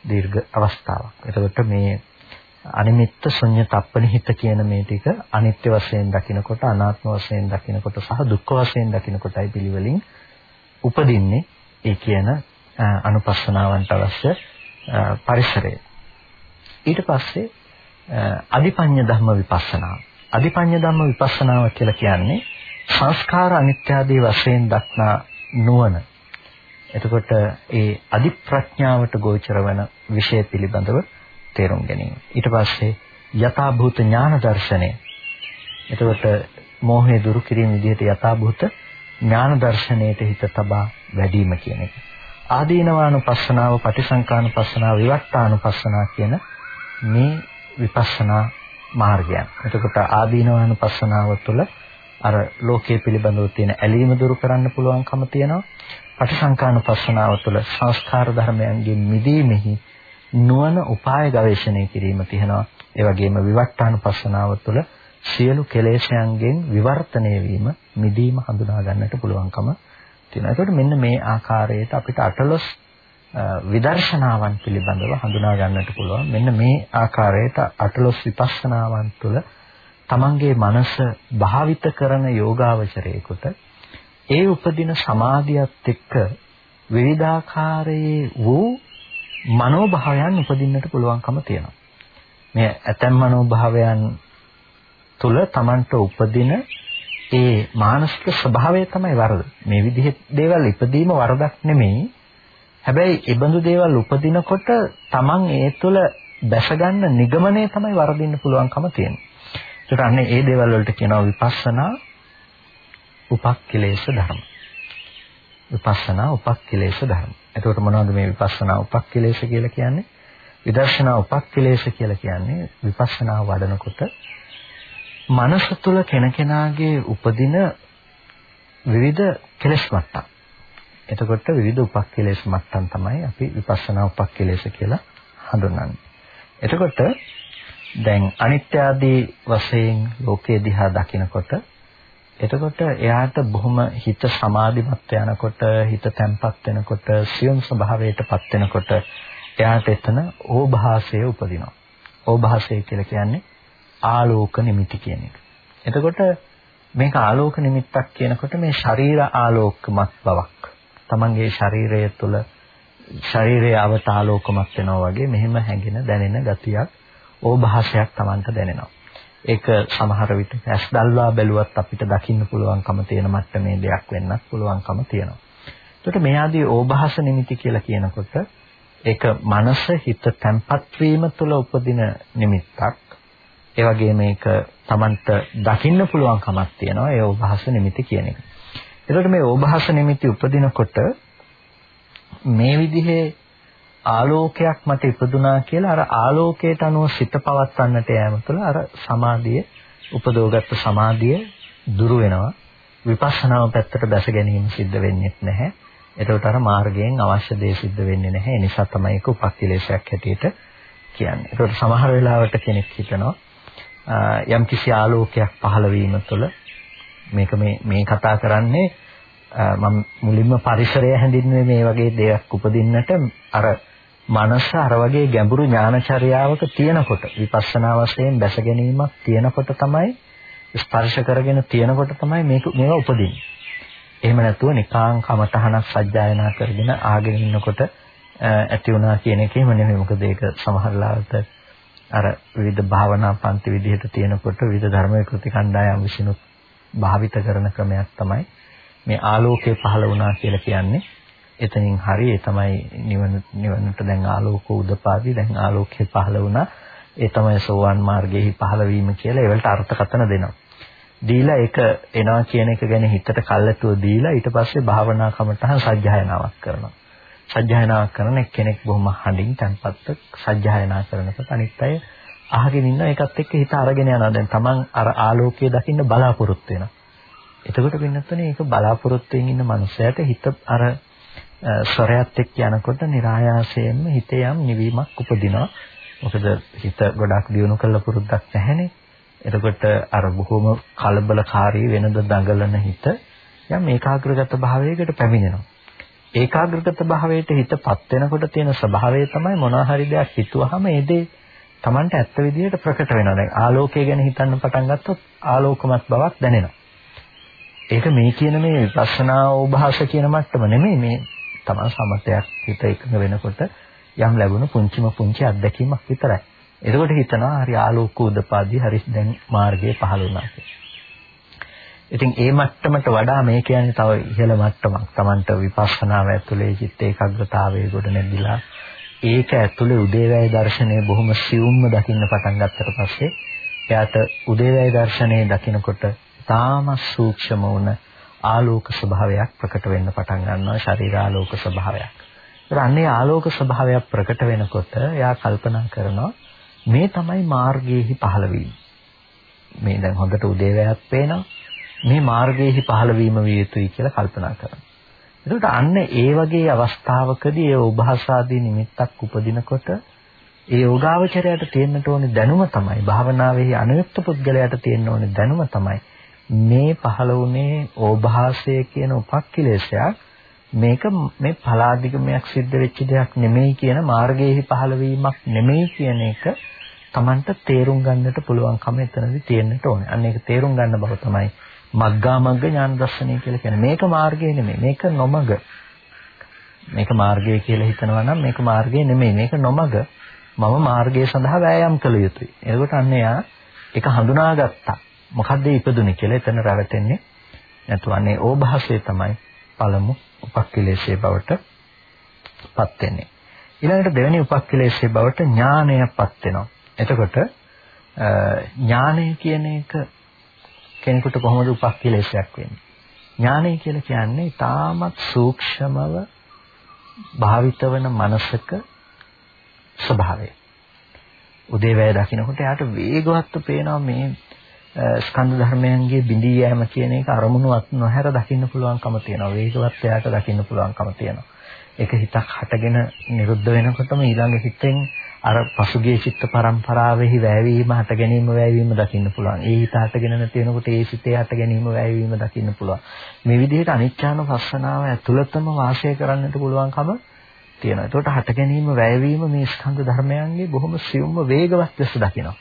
දීර්ඝ අවස්ථාවක්. එතකොට මේ අනිමිත්ත ශුන්‍ය තප්පනිහිත කියන මේ ටික අනිත්‍ය වශයෙන් දකිනකොට අනාත්ම වශයෙන් දකිනකොට සහ දුක්ඛ වශයෙන් දකිනකොටයි පිළිවෙලින් උපදින්නේ ඒ කියන අනුපස්සනාවන්ට අවශ්‍ය පරිසරය. ඊට පස්සේ අදිපඤ්ඤ ධම්ම විපස්සනාව. අදිපඤ්ඤ ධම්ම විපස්සනාව කියලා කියන්නේ සංස්කාර අනිත්‍ය ආදී වශයෙන් දක්නා නුවණ. එතකොට ඒ අදි ප්‍රඥාවට ගෝචර වන විෂය පිළිබඳව තේරුම් ගැනීම. ඊට පස්සේ යථාභූත ඥාන දර්ශනය. එතකොට මෝහය දුරු කිරීම විදිහට යථාභූත ඥාන දර්ශනයට හිත තබා වැඩිම කියන එක. ආදීනවානුපස්සනාව, පටිසංකානුපස්සනාව, විවට්ටානුපස්සනාව කියන මේ විපස්සනා මාර්ගයන්. එතකොට ආදීනවානුපස්සනාව තුළ අර ලෝකයේ පිළිබඳව තියෙන ඇලීම දුරු කරන්න පුළුවන්කම තියෙනවා. පටිසංකානුපස්සනාව තුළ සංස්කාර ධර්මයන්ගෙන් මිදීමෙහි නුවණ උපාය ගවේෂණය කිරීම තියෙනවා. ඒ වගේම විවට්ටානුපස්සනාව තුළ සියලු කෙලෙස්යන්ගෙන් විවර්තනය වීම මිදීම හඳුනා ගන්නට පුළුවන්කම තියෙනවා. ඒකට මෙන්න මේ ආකාරයට අපිට අටලොස් විදර්ශනාවන් පිළිබඳව හඳුනා ගන්නට පුළුවන්. මෙන්න මේ ආකාරයට අටලොස් විපස්සනාවන් තුළ තමන්ගේ මනස භාවිත කරන යෝගාවචරයේකට ඒ උපදින සමාධියත් එක්ක විවිධාකාරයේ වූ මනෝභාවයන් උපදින්නට පුළුවන්කම තියෙනවා. මේ ඇතැම් මනෝභාවයන් තුල Tamanට උපදින ඒ මානසික ස්වභාවය තමයි වරද. මේ විදිහේ දේවල් ඉපදීම වරදක් නෙමෙයි. හැබැයි ඒබඳු දේවල් උපදිනකොට Taman ඒ තුල දැසගන්න නිගමනය තමයි වරදින්න පුළුවන්කම තියෙන්නේ. ඒකට අන්නේ ඒ දේවල් වලට කියනවා විපස්සනා උපක්ඛිලේශ ධර්ම. විපස්සනා උපක්ඛිලේශ ධර්ම. එතකොට මොනවද මේ විපස්සනා උපක්ඛිලේශ කියලා කියන්නේ? විදර්ශනා උපක්ඛිලේශ කියලා කියන්නේ විපස්සනා වඩනකොට මනස තුළ කෙනකෙනාගේ උපදින විවිධ කෙලෙස් මට්ටම්. එතකොට විවිධ උපක්ඛිලේශ මට්ටම් තමයි අපි විපස්සනා උපක්ඛිලේශ කියලා හඳුන්වන්නේ. එතකොට දැන් අනිත්‍ය ආදී වශයෙන් ලෝකයේ දිහා දකිනකොට එතකොට එයාට බොහොම හිත සමාධිමත් යනකොට හිත තැම්පත් වෙනකොට සියුම් ස්වභාවයටපත් වෙනකොට එයාට එතන ඕභාසය උපදිනවා. ඕභාසය කියලා කියන්නේ ආලෝක නිමිති කියන එක. එතකොට මේක ආලෝක නිමිත්තක් කියනකොට මේ ශරීර ආලෝකමත් බවක්. තමන්ගේ ශරීරය තුළ ශරීරයේ අවත ආලෝකමත් වෙනවා වගේ මෙහෙම හැඟෙන දැනෙන ගතියක් ඕභාසයක් තමන්ට දැනෙනවා. ඒක සමහර විට ඇස් දල්වා බැලුවත් අපිට දකින්න පුළුවන්කම තියෙන මට්ටමේ දෙයක් වෙන්නත් පුළුවන්කම තියෙනවා. එතකොට මේ ආදී ඕභාස නිමිති කියලා කියනකොට ඒක මනස හිත තැම්පත් වීම තුළ උපදින නිමිත්තක්. ඒ වගේම මේක Tamanට දකින්න පුළුවන්කමක් තියෙනවා ඒ ඕභාස නිමිති කියන එක. එතකොට මේ ඕභාස නිමිති උපදිනකොට මේ විදිහේ ආලෝකයක් මට ඉපදුනා කියලා අර ආලෝකයට අනුව සිත පවත්වන්නට යෑම තුළ අර සමාධිය උපදෝගත්තු සමාධිය දුරු වෙනවා. විපස්සනාව පැත්තට දැස ගැනීම සිද්ධ වෙන්නේ නැහැ. එතකොට අර මාර්ගයෙන් අවශ්‍ය දේ සිද්ධ වෙන්නේ නැහැ. ඒ නිසා තමයි ඒක උපක්ඛිලේශයක් හැටියට කියන්නේ. ඒකට සමහර වෙලාවට කෙනෙක් හිතනවා යම් කිසි ආලෝකයක් පහළ වීම තුළ මේක මේ මේ කතා කරන්නේ මම මුලින්ම පරිසරය හැඳින්වුවේ මේ වගේ දෙයක් උපදින්නට අර මනස අර වගේ ගැඹුරු ඥානචර්යාවක තියෙනකොට විපස්සනා වශයෙන් දැස ගැනීමක් තියෙනකොට තමයි ස්පර්ශ කරගෙන තියෙනකොට තමයි මේක මේවා උපදින්නේ. එහෙම නැතුව නිකාං කමතහනක් සජ්ජායනා කරගෙන ආගෙන ඉන්නකොට ඇති වුණා කියන එක එහෙම නෙමෙයි. මොකද ඒක සමහර ලාවට අර විවිධ භාවනා පන්ති විදිහට තියෙනකොට විවිධ ධර්ම විකෘති කණ්ඩායම් විසිනුත් භාවිත කරන ක්‍රමයක් තමයි මේ ආලෝකය පහළ වුණා කියලා කියන්නේ. එතනින් හරි ඒ තමයි නිවන නිවනට දැන් ආලෝක උදපාදී දැන් ආලෝකය පහළ වුණා. ඒ තමයි සෝවාන් මාර්ගයේ පහළ වීම කියලා ඒවලට අර්ථකථන දෙනවා. දීලා ඒක එනවා කියන එක ගැන හිතට කල්ැතුව දීලා ඊට පස්සේ භාවනා කමටහන් සජ්ජායනාවක් කරනවා. සජ්ජායනාවක් කරන කෙනෙක් බොහොම හඬින් තැන්පත්ව සජ්ජායනා කරනකොට අනිත් අය අහගෙන ඉන්න එකත් එක්ක හිත අරගෙන යනවා. දැන් Taman අර ආලෝකය දකින්න බලාපොරොත්තු වෙනවා. එතකොට වෙනත්නේ ඒක බලාපොරොත්තුෙන් ඉන්න මනුස්සයාට හිත අර ස්වරයත් එක්ක යනකොට નિરાයාසයෙන්ම හිතේ යම් නිවීමක් උපදිනවා. මොකද හිත ගොඩක් දියුණු කළ පුරුද්දක් නැහැනේ. එතකොට අර බොහොම කලබලකාරී වෙනද දඟලන හිත යම් ඒකාග්‍රගත භාවයකට පැමිණෙනවා. ඒකාග්‍රගත භාවයට හිතපත් වෙනකොට තියෙන ස්වභාවය තමයි මොනවා හරි දෙයක් හිතුවාම ඒ දේ Tamanට ඇත්ත විදිහට ප්‍රකට වෙනවා. දැන් ආලෝකය ගැන හිතන්න පටන් ගත්තොත් ආලෝකමත් බවක් දැනෙනවා. ඒක මේ කියන මේ විපස්සනා ඕභාස කියන මට්ටම නෙමෙයි මේ තමන් සමතයක් හිත එකඟ වෙනකොට යම් ලැබුණු පුංචිම පුංචි අත්දැකීමක් විතරයි. එතකොට හිතනවා හරි ආලෝක උදපාදී හරි දැන් මාර්ගයේ පහළ වුණා කියලා. ඉතින් ඒ මට්ටමට වඩා මේ කියන්නේ තව ඉහළ මට්ටමක්. Tamanට විපස්සනාව ඇතුලේ චිත්ත ඒකාග්‍රතාවයේ ගොඩ නැගිලා ඒක ඇතුලේ උදේවැය දර්ශනය බොහොම සියුම්ව දකින්න පටන් ගත්තට පස්සේ එයාට උදේවැය දර්ශනය දකිනකොට තාම සූක්ෂම වුණ ආලෝක ස්වභාවයක් ප්‍රකට වෙන්න පටන් ගන්නවා ශරීරාලෝක ස්වභාවයක්. ඒත් අන්නේ ආලෝක ස්වභාවයක් ප්‍රකට වෙනකොට එයා කල්පනා කරනවා මේ තමයි මාර්ගයේහි පහළ වීම. මේ දැන් හොඳට උදේවැයක් පේනවා. මේ මාර්ගයේහි පහළ වීම විය යුතුයි කියලා කල්පනා කරනවා. එතකොට අන්න ඒ වගේ අවස්ථාවකදී ඒ උභාසාදී නිමිත්තක් උපදිනකොට ඒ යෝගාවචරයට තියෙන්නට ඕනේ දැනුම තමයි භාවනාවේ අනුයුක්ත පුද්ගලයාට තියෙන්න ඕනේ දැනුම තමයි මේ පහළ වුණේ ඕභාසය කියන උපක්ඛිලේශයක් මේක මේ පලාදිගමයක් සිද්ධ වෙච්ච දෙයක් නෙමෙයි කියන මාර්ගයේහි පහළ වීමක් නෙමෙයි කියන එක Tamanට තේරුම් ගන්නට පුළුවන්කම එතනදී තියෙන්නට ඕනේ. අන්න ඒක තේරුම් ගන්න බව තමයි මග්ගා මග්ග ඥාන දර්ශනය කියලා කියන්නේ. මේක මාර්ගය නෙමෙයි. මේක නොමග. මේක මාර්ගය කියලා හිතනවා නම් මේක මාර්ගය නෙමෙයි. මේක නොමග. මම මාර්ගය සඳහා වෑයම් කළ යුතුයි. එතකොට අන්න එයා ඒක හඳුනාගත්තා. මොකද්ද ඉපදුනේ කියලා එතන රැවටෙන්නේ. නැතු අනේ ඕභාසය තමයි පළමු උපක්ඛිලේශයේ බවට පත් වෙන්නේ. ඊළඟට දෙවෙනි උපක්ඛිලේශයේ බවට ඥානයපත් වෙනවා. එතකොට ඥානය කියන එක කෙනෙකුට කොහොමද උපක්ඛිලේශයක් වෙන්නේ? ඥානය කියලා කියන්නේ තාමත් සූක්ෂමව භාවිත වන මනසක ස්වභාවය. උදේවැය දකින්නකොට යාට වේගවත්ව පේනවා මේ ස්කන්ධ ධර්මයන්ගේ බිඳී යෑම කියන එක අරමුණුවත් නොහැර දකින්න පුළුවන්කම තියෙනවා. වේගවත් එයාට දකින්න පුළුවන්කම තියෙනවා. ඒක හිතක් හටගෙන නිරුද්ධ වෙනකොටම ඊළඟ හිතෙන් අර පසුගිය චිත්ත පරම්පරාවෙහි වැයවීම හට ගැනීම වැයවීම දකින්න පුළුවන්. ඒ හිත හටගෙන නැති වෙනකොට ඒ සිතේ හට ගැනීම වැයවීම දකින්න පුළුවන්. මේ විදිහට අනිච්චාන පස්සනාව ඇතුළතම වාසය කරන්නට පුළුවන්කම තියෙනවා. ඒකට හට ගැනීම වැයවීම මේ ස්කන්ධ ධර්මයන්ගේ බොහොම සියුම්ව වේගවත් ලෙස දකිනවා.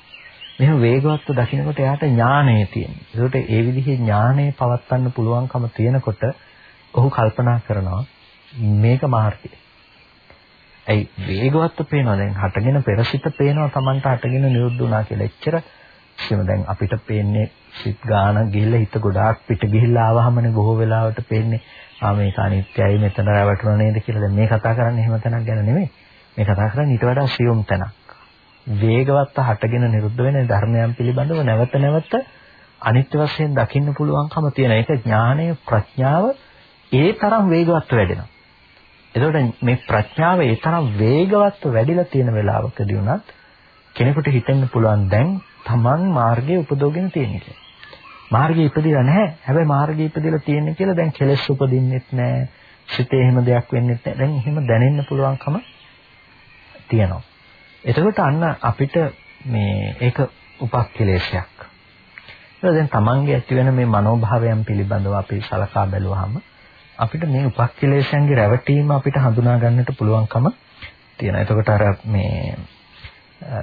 මෙහෙම වේගවත්ව දකිනකොට එයාට ඥානය තියෙනවා. ඒකට ඒ විදිහේ ඥානය පවත්වන්න පුළුවන්කම තියෙනකොට ඔහු කල්පනා කරනවා මේක මාර්ගය. ඇයි වේගවත්ව පේනවා දැන් හටගෙන පෙරසිත පේනවා Tamanට හටගෙන නිරුද්ධ වුණා කියලා. එච්චර කිසිම දැන් අපිට පේන්නේ සිත් ගාන ගිහිල්ලා හිත ගොඩාක් පිට ගිහිල්ලා ආවහමනේ බොහෝ වෙලාවට පේන්නේ ආ මේක අනිත්‍යයි මෙතන රැවටුණා නේද කියලා. දැන් මේ කතා කරන්නේ එහෙම තැනක් ගැන නෙමෙයි. මේ කතා කරන්නේ ඊට වඩා සියුම් තැනක්. වේගවත් හටගෙන නිරුද්ධ වෙන ධර්මයන් පිළිබඳව නැවත නැවත අනිත්‍ය වශයෙන් දකින්න පුළුවන්කම තියෙන. ඒක ඥානය ප්‍රඥාව ඒ තරම් වේගවත් වැඩෙනවා. එතකොට මේ ප්‍රඥාව ඒ තරම් වේගවත්ව වැඩිලා තියෙන වෙලාවකදී උනත් කෙනෙකුට හිතෙන්න පුළුවන් දැන් Taman මාර්ගයේ උපදෝගෙන තියෙන කියලා. මාර්ගයේ ඉපදිලා නැහැ. හැබැයි මාර්ගයේ ඉපදිලා තියෙන්නේ කියලා දැන් කෙලෙස් උපදින්නෙත් නැහැ. සිතේ එහෙම දෙයක් වෙන්නෙත් නැහැ. දැන් එහෙම දැනෙන්න පුළුවන්කම තියෙනවා. එතකොට අන්න අපිට මේ ඒක උපක්ඛලේශයක්. ඒක දැන් Tamange ඇති වෙන මේ මනෝභාවයන් පිළිබඳව අපි සලකා බැලුවාම අපිට මේ උපක්ඛලේශයන්ගේ රැවටීම අපිට හඳුනා ගන්නට පුළුවන්කම තියෙනවා. එතකොට අර මේ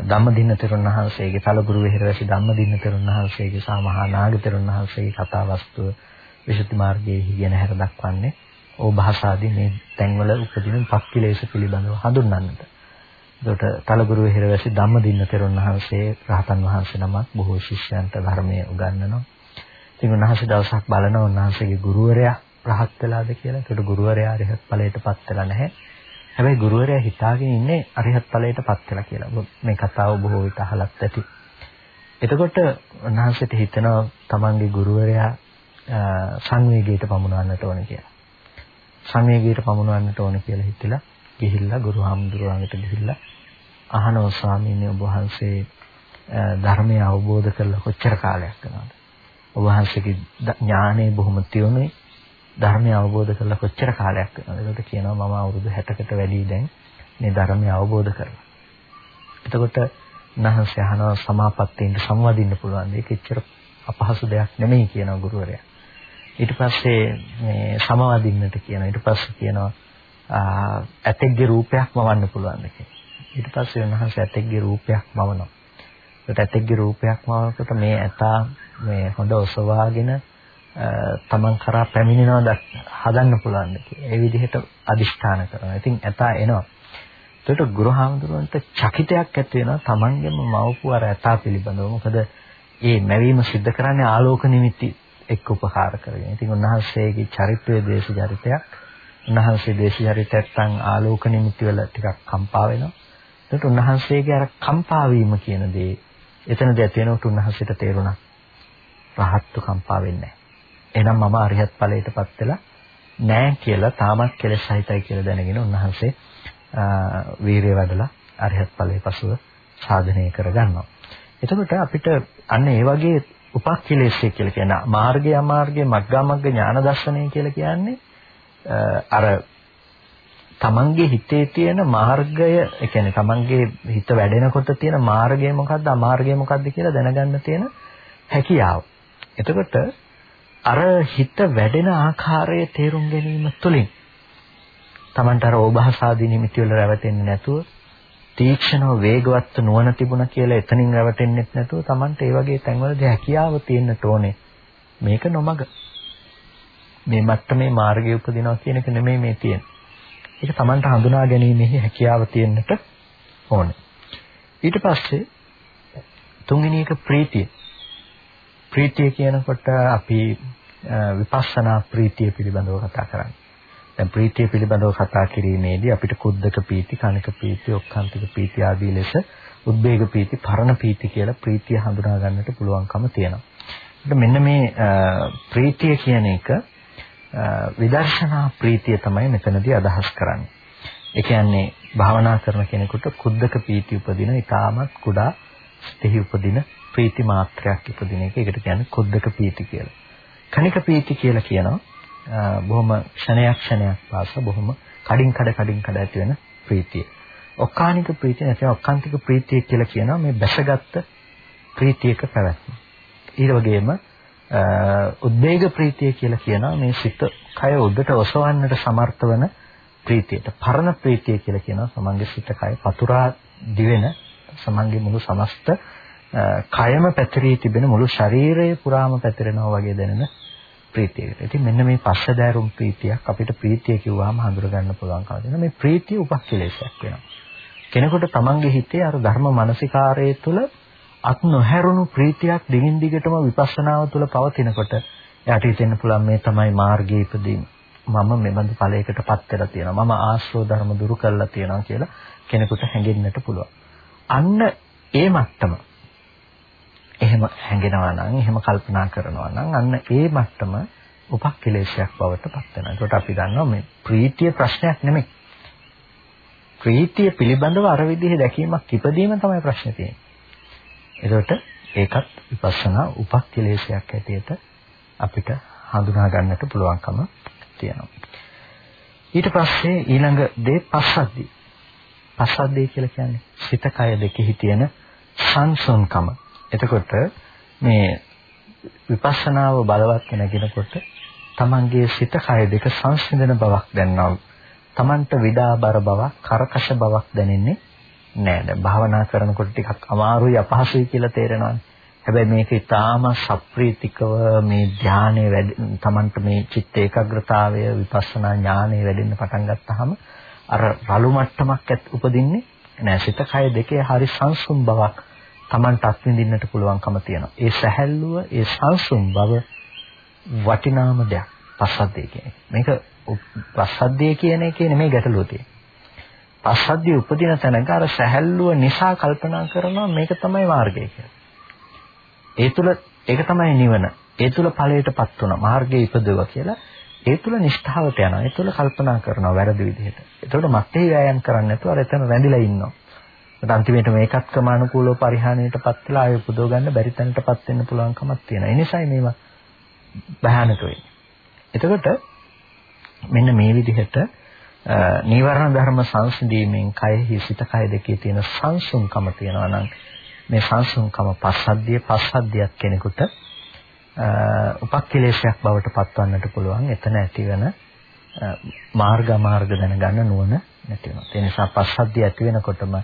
ධම්මදින්න තෙරුන් වහන්සේගේ තලගුරු වෙහෙරවැසි ධම්මදින්න තෙරුන් වහන්සේගේ සහ මහා නාග තෙරුන් වහන්සේගේ කතා වස්තුව විසුද්ධි මාර්ගයේ ඉගෙන හැර දක්වන්නේ ඕ භාෂාදී මේ තැන්වල උපදින උපක්ඛලේශ පිළිබඳව හඳුන්වන්නට. එතකොට තලගුරු වෙහෙරවැසි ධම්මදින්න තෙරුන් වහන්සේ රහතන් වහන්සේ නමක් බොහෝ ශිෂ්‍යයන්ට ධර්මයේ උගන්වනවා. ඉතින් උන්වහන්සේ දවසක් බලනවා උන්වහන්සේගේ ගුරුවරයා රහත් වෙලාද කියලා. ඒකට ගුරුවරයා අරිහත් ඵලයටපත් වෙලා නැහැ. හැබැයි ගුරුවරයා හිතාගෙන ඉන්නේ අරිහත් ඵලයටපත් වෙලා කියලා. මේ කතාව බොහෝ විට අහලත් ඇති. එතකොට උන්වහන්සේට හිතෙනවා තමන්ගේ ගුරුවරයා සංවේගයට පමුණවන්නට ඕන කියලා. සංවේගයට පමුණවන්නට ඕන කියලා හිතලා ගිහිල්ලා ගුරු හාමුදුරුවන්ට ගිහිල්ලා අහනවා ස්වාමීන් වහන්සේ ධර්මය අවබෝධ කරලා කොච්චර කාලයක් යනවද? ඔබ වහන්සේගේ ඥානෙ බොහොම තියුණුයි. ධර්මය අවබෝධ කරලා කොච්චර කාලයක් වෙනවද? ඒකට කියනවා මම අවුරුදු 60කට වැඩි දැන් මේ ධර්මය අවබෝධ කරලා. එතකොට නහස යහනවා සමාපත්තීන්ට සම්වදින්න පුළුවන්. ඒක එච්චර අපහසු දෙයක් නෙමෙයි කියනවා ගුරුවරයා. ඊට පස්සේ මේ සමවදින්නට කියනවා. ඊට පස්සේ කියනවා ඇතෙක්ගේ රූපයක් මවන්න පුළුවන්ද කියලා. ඊට පස්සේ උන්වහන්සේ ඇතෙක්ගේ රූපයක් මවනවා. ඒකට ඇතෙක්ගේ රූපයක් මවනකොට මේ ඇතා මේ හොඳ ඔසවාගෙන තමන් කරා පැමිණෙනවද හදන්න පුළුවන්ද ඒ විදිහට අදිෂ්ඨාන කරනවා. ඉතින් ඇතා එනවා. එතකොට ගුරු හාමුදුරුවන්ට චකිතයක් ඇති වෙනවා තමන්ගේම මවපු අර ඇතා පිළිබඳව. මොකද මේ මැවීම සිද්ධ කරන්නේ ආලෝක නිමිති එක්ක උපකාර කරගෙන. ඉතින් උන්වහන්සේගේ චරිතය දේශ චරිතයක්. උන්වහන්සේ දේශ චරිතයක් නැත්නම් ආලෝක නිමිති වල ටිකක් කම්පා වෙනවා. එතකොට උන්වහන්සේගේ අර කම්පා වීම කියන දේ එතනදී ඇති වෙනකොට උන්වහන්සේට තේරුණා රහත්තු කම්පා වෙන්නේ නැහැ. එහෙනම් මම අරිහත් ඵලයටපත් වෙලා නැහැ කියලා තාමත් කෙලෙස් සහිතයි කියලා දැනගෙන උන්වහන්සේ වීරිය වැඩලා අරිහත් ඵලයේ පසුව සාධනය කරගන්නවා. එතකොට අපිට අන්න ඒ වගේ උපක්ඛිලේශය කියලා කියන මාර්ගය අමාර්ගය මග්ගාමග්ග ඥාන දර්ශනය කියලා කියන්නේ අර තමන්ගේ හිතේ තියෙන මාර්ගය ඒ කියන්නේ තමන්ගේ හිත වැඩෙනකොට තියෙන මාර්ගය මොකද්ද අමාර්ගය මොකද්ද කියලා දැනගන්න තියෙන හැකියාව. එතකොට අර හිත වැඩෙන ආකාරය තේරුම් ගැනීම තුළින් Tamanට අර ඕභාසාදී නිමිති වල රැවටෙන්නේ නැතුව තීක්ෂණව වේගවත් නුවණ තිබුණා කියලා එතනින් රැවටෙන්නෙත් නැතුව Tamanට ඒ වගේ තැන්වලදී හැකියාව තියෙන්නට ඕනේ. මේක නොමග. මේ මට්ටමේ මාර්ගය උපදිනවා කියන එක නෙමෙයි මේ තියෙන්නේ. ඒක Tamanට හඳුනා ගැනීමේ හැකියාව තියෙන්නට ඕනේ. ඊට පස්සේ තුන්වෙනි එක ප්‍රීතිය. ප්‍රීතිය කියනකොට අපි විපස්සනා ප්‍රීතිය පිළිබඳව කතා කරන්නේ. දැන් ප්‍රීතිය පිළිබඳව කතා කිරීමේදී අපිට කුද්දක ප්‍රීති, කනික ප්‍රීති, ඔක්කාන්තික ප්‍රීති ආදී ලෙස උද්වේග ප්‍රීති, පරණ ප්‍රීති කියලා ප්‍රීතිය හඳුනා ගන්නට පුළුවන්කම තියෙනවා. මෙන්න මේ ප්‍රීතිය කියන එක විදර්ශනා ප්‍රීතිය තමයි මෙතනදී අදහස් කරන්නේ. ඒ කියන්නේ භාවනා කරන කෙනෙකුට කුද්දක ප්‍රීති උපදින ඊටමත් කුඩා ස්තෙහි උපදින ප්‍රීති මාත්‍රයක් උපදින එක. ඒකට කියන්නේ කුද්දක ප්‍රීති කියලා. කණික ප්‍රීති කියලා කියනවා බොහොම ක්ෂණයක් ක්ෂණයක් පාසා බොහොම කඩින් කඩ කඩින් කඩ ඇති වෙන ප්‍රීතිය. ඔක්කානික ප්‍රීතිය නැත්නම් ඔක්කාන්තික ප්‍රීතිය කියලා කියනවා මේ බැසගත්ත ප්‍රීතියක පැවැත්ම. ඊට වගේම උද්වේග ප්‍රීතිය කියලා කියනවා මේ සිත කය උඩට ඔසවන්නට සමර්ථ වන ප්‍රීතියට. පරණ ප්‍රීතිය කියලා කියනවා සමංගේ සිත කය පතුරා දිවෙන සමංගේ මුළු සමස්ත කයම පැතිරී තිබෙන මුළු ශරීරය පුරාම පැතිරෙනවා වගේ දැනෙන ප්‍රීතියකට. ඉතින් මෙන්න මේ පස්සදෑරුම් ප්‍රීතියක් අපිට ප්‍රීතිය කිව්වහම හඳුරගන්න පුළුවන්කම තියෙනවා. මේ ප්‍රීතිය උපක්ඛලේශයක් වෙනවා. කෙනෙකුට තමන්ගේ හිතේ අර ධර්ම මානසිකාරයේ තුල අත් නොහැරුණු ප්‍රීතියක් දිගින් දිගටම විපස්සනාව තුළ පවතිනකොට එයාට හිතෙන්න පුළුවන් මේ තමයි මාර්ගයේ ඉපදීම. මම මෙබඳු ඵලයකටපත් වෙලා තියෙනවා. මම ආශ්‍රව ධර්ම දුරු කරලා තියෙනවා කියලා කෙනෙකුට හැඟෙන්නට පුළුවන්. අන්න ඒ මට්ටම එහෙම හැඟෙනවා නම් එහෙම කල්පනා කරනවා නම් අන්න ඒ මට්ටම උපක්ඛලේශයක් බවට පත් වෙනවා. ඒකට අපි දන්නවා මේ ප්‍රීතිය ප්‍රශ්නයක් නෙමෙයි. ප්‍රීතිය පිළිබඳව අර විදිහේ දැකීමක් ඉපදීම තමයි ප්‍රශ්නේ තියෙන්නේ. ඒකට ඒකත් විපස්සනා උපක්ඛලේශයක් ඇටියට අපිට හඳුනා ගන්නට පුළුවන්කම තියෙනවා. ඊට පස්සේ ඊළඟ දේ පස්සද්ධිය. පස්සද්ධිය කියලා කියන්නේ සිත කය දෙකෙහි තියෙන සංසුන්කම. එතකොට මේ විපස්සනාව බලවත් නැගෙනකොට තමන්ගේ සිත කය දෙක සංසිඳන බවක් දැනනවා. තමන්ට විඩාබර බවක්, කරකශ බවක් දැනෙන්නේ නෑ. දැන් භාවනා කරනකොට ටිකක් අමාරුයි අපහසුයි කියලා තේරෙනවානේ. හැබැයි මේක ඊටාම සප්‍රීතිකව මේ ධානයේ වැඩ තමන්ට මේ චිත්ත ඒකාග්‍රතාවය විපස්සනා ඥානය වැඩෙන්න පටන් ගත්තාම අර රළු මට්ටමක් උපදින්නේ නෑ සිත කය දෙකේ හරි සංසුන් බවක් Tamanට අත්විඳින්නට පුළුවන්කම තියෙනවා. ඒ සැහැල්ලුව, ඒ සංසුන් බව වටිනාම දෙයක්. පස්සද්ධිය කියන්නේ. මේක පස්සද්ධිය කියන එකේ නෙමෙයි ගැටලුව තියෙන්නේ. පස්සද්ධිය උපදින තැනක අර සැහැල්ලුව නිසා කල්පනා කරනවා මේක තමයි මාර්ගය කියලා. ඒ තුල ඒක තමයි නිවන. ඒ තුල ඵලයටපත් වුණා. මාර්ගයේ ඉපදුවා කියලා ඒ තුල නිෂ්ඨාවට යනවා. ඒ තුල කල්පනා කරනවා වැරදි විදිහට. ඒතකොට මත්තේ වෑයම් කරන්නේ නැතුව අර එතන රැඳිලා ඉන්නවා. අන්තිමේට මේකත් ක්‍රමානුකූලව පරිහානියටපත් වෙලා ආයෙ උපදව ගන්න බැරි තැනටපත් වෙන්න පුළුවන්කමක් තියෙනවා. ඒ නිසායි මේවා භයානක වෙන්නේ. එතකොට මෙන්න මේ විදිහට නීවරණ ධර්ම සංසිඳීමෙන් කයෙහි සිත කය දෙකේ තියෙන සංසුන්කම තියෙනවා නම් මේ සංසුන්කම පස්සද්ධිය පස්සද්ධියක් කෙනෙකුට උපක්ඛලේශයක් බවට පත්වන්නට පුළුවන්. එතන ඇතිවන මාර්ග මාර්ග දැනගන්න නුවණ නැති වෙනවා. ඒ නිසා පස්සද්ධිය ඇති වෙනකොටම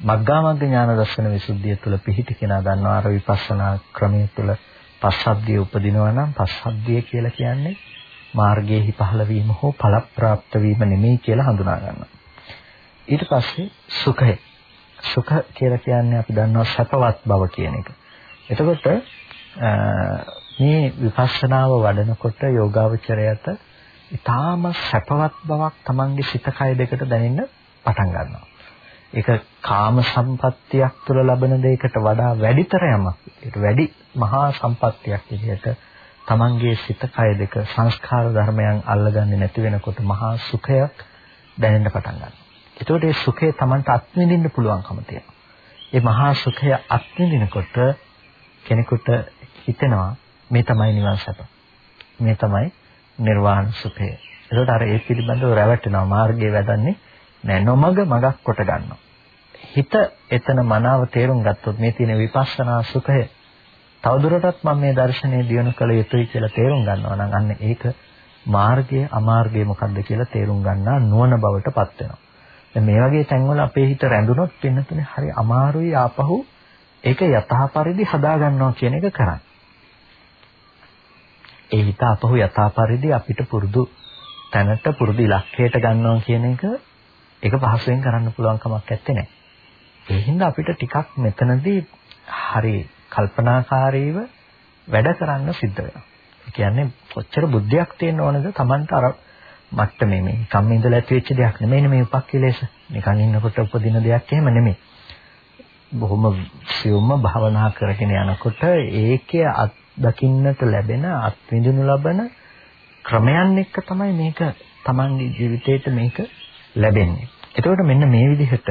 මග්ගාමග්ග ඥාන දර්ශන විසුද්ධිය තුළ පිහිටි කෙනා දන්නවා අර විපස්සනා ක්‍රමයේ තුළ පස්සද්ධිය උපදිනවා නම් පස්සද්ධිය කියලා කියන්නේ මාර්ගයේහි පහළ වීම හෝ ඵල ප්‍රාප්ත වීම නෙමෙයි කියලා හඳුනා ගන්නවා. ඊට පස්සේ සුඛය. සුඛ කියලා කියන්නේ අපි දන්නවා සැපවත් බව කියන එක. එතකොට මේ විපස්සනාව වඩනකොට යෝගාවචරයට ඊටාම සැපවත් බවක් Tamange සිත කය දෙකට දැනෙන්න පටන් ගන්නවා. ඒක කාම සම්පත්තියක් තුළ ලබන දෙයකට වඩා වැඩිතර යමක්. ඒක වැඩි මහා සම්පත්තියක් විදිහට Tamange සිත කය දෙක සංස්කාර ධර්මයන් අල්ලගන්නේ නැති වෙනකොට මහා සුඛයක් දැනෙන්න පටන් ගන්නවා. එතකොට මේ සුඛය Tamanට අත්විඳින්න පුළුවන්කම තියෙනවා. මේ මහා සුඛය අත්විඳිනකොට කෙනෙකුට හිතෙනවා මේ තමයි නිවන් සැප. මේ තමයි නිර්වාණ සුඛය. ඒකට අර ඒ පිළිබඳව රැවටෙනවා මාර්ගයේ වැදන්නේ නෑ නොමග මගක් කොට ගන්නවා. හිත එතන මනාව තේරුම් ගත්තොත් මේ තියෙන විපස්සනා සුඛය තවදුරටත් මම මේ දර්ශනය දියුණු කළ යුතුයි කියලා තේරුම් ගන්නවා නම් අන්න ඒක මාර්ගය අමාර්ගය මොකක්ද කියලා තේරුම් ගන්නා නුවණ බවටපත් වෙනවා. දැන් මේ වගේ තැන්වල අපේ හිත රැඳුනොත් වෙනතුනේ හරි අමාරුයි ආපහු ඒක යථා පරිදි හදා ගන්නවා කියන එක කරන්නේ. ඒ හිත අපහු යථා පරිදි අපිට පුරුදු තැනට පුරුදු ඉලක්කයට ගන්නවා කියන එක ඒක පහසුවෙන් කරන්න පුළුවන් කමක් නැත්තේ. ඒ හින්දා අපිට ටිකක් මෙතනදී හරි කල්පනාකාරීව වැඩ කරන්න සිද්ධ වෙනවා. ඒ කියන්නේ කොච්චර බුද්ධියක් තියෙන්න ඕනද Tamanට අර මට්ටමේ මේ කම්ම ඉඳලා ඇති වෙච්ච දෙයක් නෙමෙයි මේ උපක්ඛලේශ. නිකන් ඉන්නකොට උපදින දෙයක් එහෙම නෙමෙයි. බොහොම සියුම්ම භාවනා කරගෙන යනකොට ඒකේ දකින්නට ලැබෙන අත්විඳිනු ලබන ක්‍රමයන් එක්ක තමයි මේක Tamange ජීවිතේට මේක ලැබෙන්නේ. එතකොට මෙන්න මේ විදිහට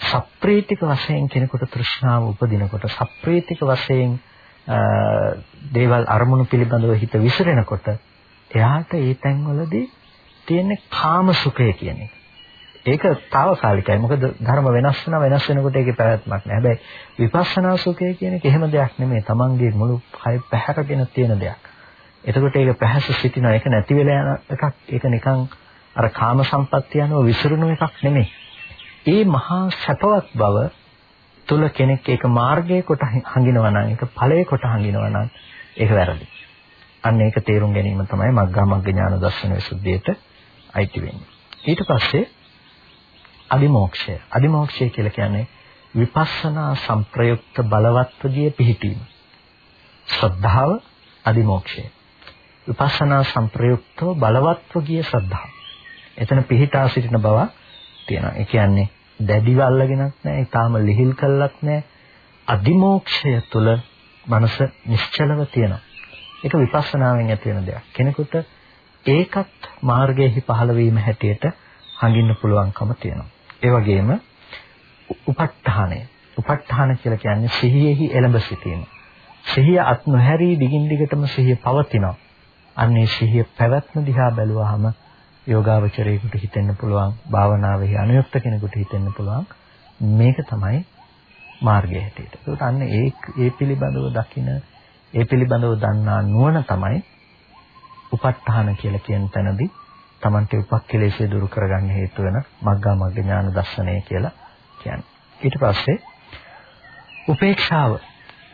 සප්‍රීතික වශයෙන් කෙනෙකුට තෘෂ්ණාව උපදිනකොට සප්‍රීතික වශයෙන් දේවල් අරමුණු පිළිබඳව හිත විසිරෙනකොට එයාට ඒ තැන්වලදී තියෙන කාම සුඛය කියන එක. ඒක తాවකාලිකයි. මොකද ධර්ම වෙනස් වෙනවා වෙනස් වෙනකොට ඒකේ පැවැත්මක් නෑ. හැබැයි විපස්සනා සුඛය කියන එක එහෙම දෙයක් නෙමෙයි. Tamange මුළු කය පැහැරගෙන තියෙන දෙයක්. එතකොට ඒක පැහැස සිටිනවා. ඒක නැති වෙලා යන එකක්. ඒක නිකන් අර කාම සම්පත්තිය යනවා විසිරුණු එකක් නෙමෙයි. ඒ මහා සැපවත් බව තුල කෙනෙක් ඒක මාර්ගයේ කොට හංගිනවා නම් ඒක ඵලයේ කොට හංගිනවා නම් ඒක වැරදි. අන්න ඒක තේරුම් ගැනීම තමයි මග්ගා මග්ග ඥාන දර්ශන විසුද්ධියට අයිති වෙන්නේ. ඊට පස්සේ අදිමෝක්ෂය. අදිමෝක්ෂය කියලා කියන්නේ විපස්සනා සංප්‍රයුක්ත බලවත්වගිය පිහිටීම. ශ්‍රද්ධාව අදිමෝක්ෂය. විපස්සනා සංප්‍රයුක්තව බලවත්වගිය ශ්‍රද්ධාව. එතන පිහිටා සිටින බව තියෙනවා. ඒ කියන්නේ දැඩිව අල්ලගෙනක් නැහැ, ඊටාම ලිහිල් කළක් නැහැ. අදිමෝක්ෂය තුළ මනස නිශ්චලව තියෙනවා. ඒක විපස්සනාවෙන් ඇති වෙන දෙයක්. කෙනෙකුට ඒකත් මාර්ගයේහි පහළ වීම හැටියට හඟින්න පුළුවන්කම තියෙනවා. ඒ වගේම උපට්ඨානය. උපට්ඨාන කියලා කියන්නේ සිහියෙහි එළඹ සිටීම. සිහිය අත් නොහැරී දිගින් දිගටම සිහිය පවතිනවා. අන්නේ සිහිය පැවැත්ම දිහා බැලුවාම යෝගාවචරයෙකුට හිතෙන්න පුළුවන් භාවනාවේ අනුයුක්ත කෙනෙකුට හිතෙන්න පුළුවන් මේක තමයි මාර්ගය හැටියට. ඒකට අන්න ඒ ඒ පිළිබඳව දකින ඒ පිළිබඳව දන්නා නුවණ තමයි උප ဋ ාහන කියලා කියන තැනදී Tamante උපක්ඛලේශය දුරු කරගන්න හේතු වෙන මග්ගා මග්ග ඥාන දර්ශනය කියලා කියන්නේ. ඊට පස්සේ උපේක්ෂාව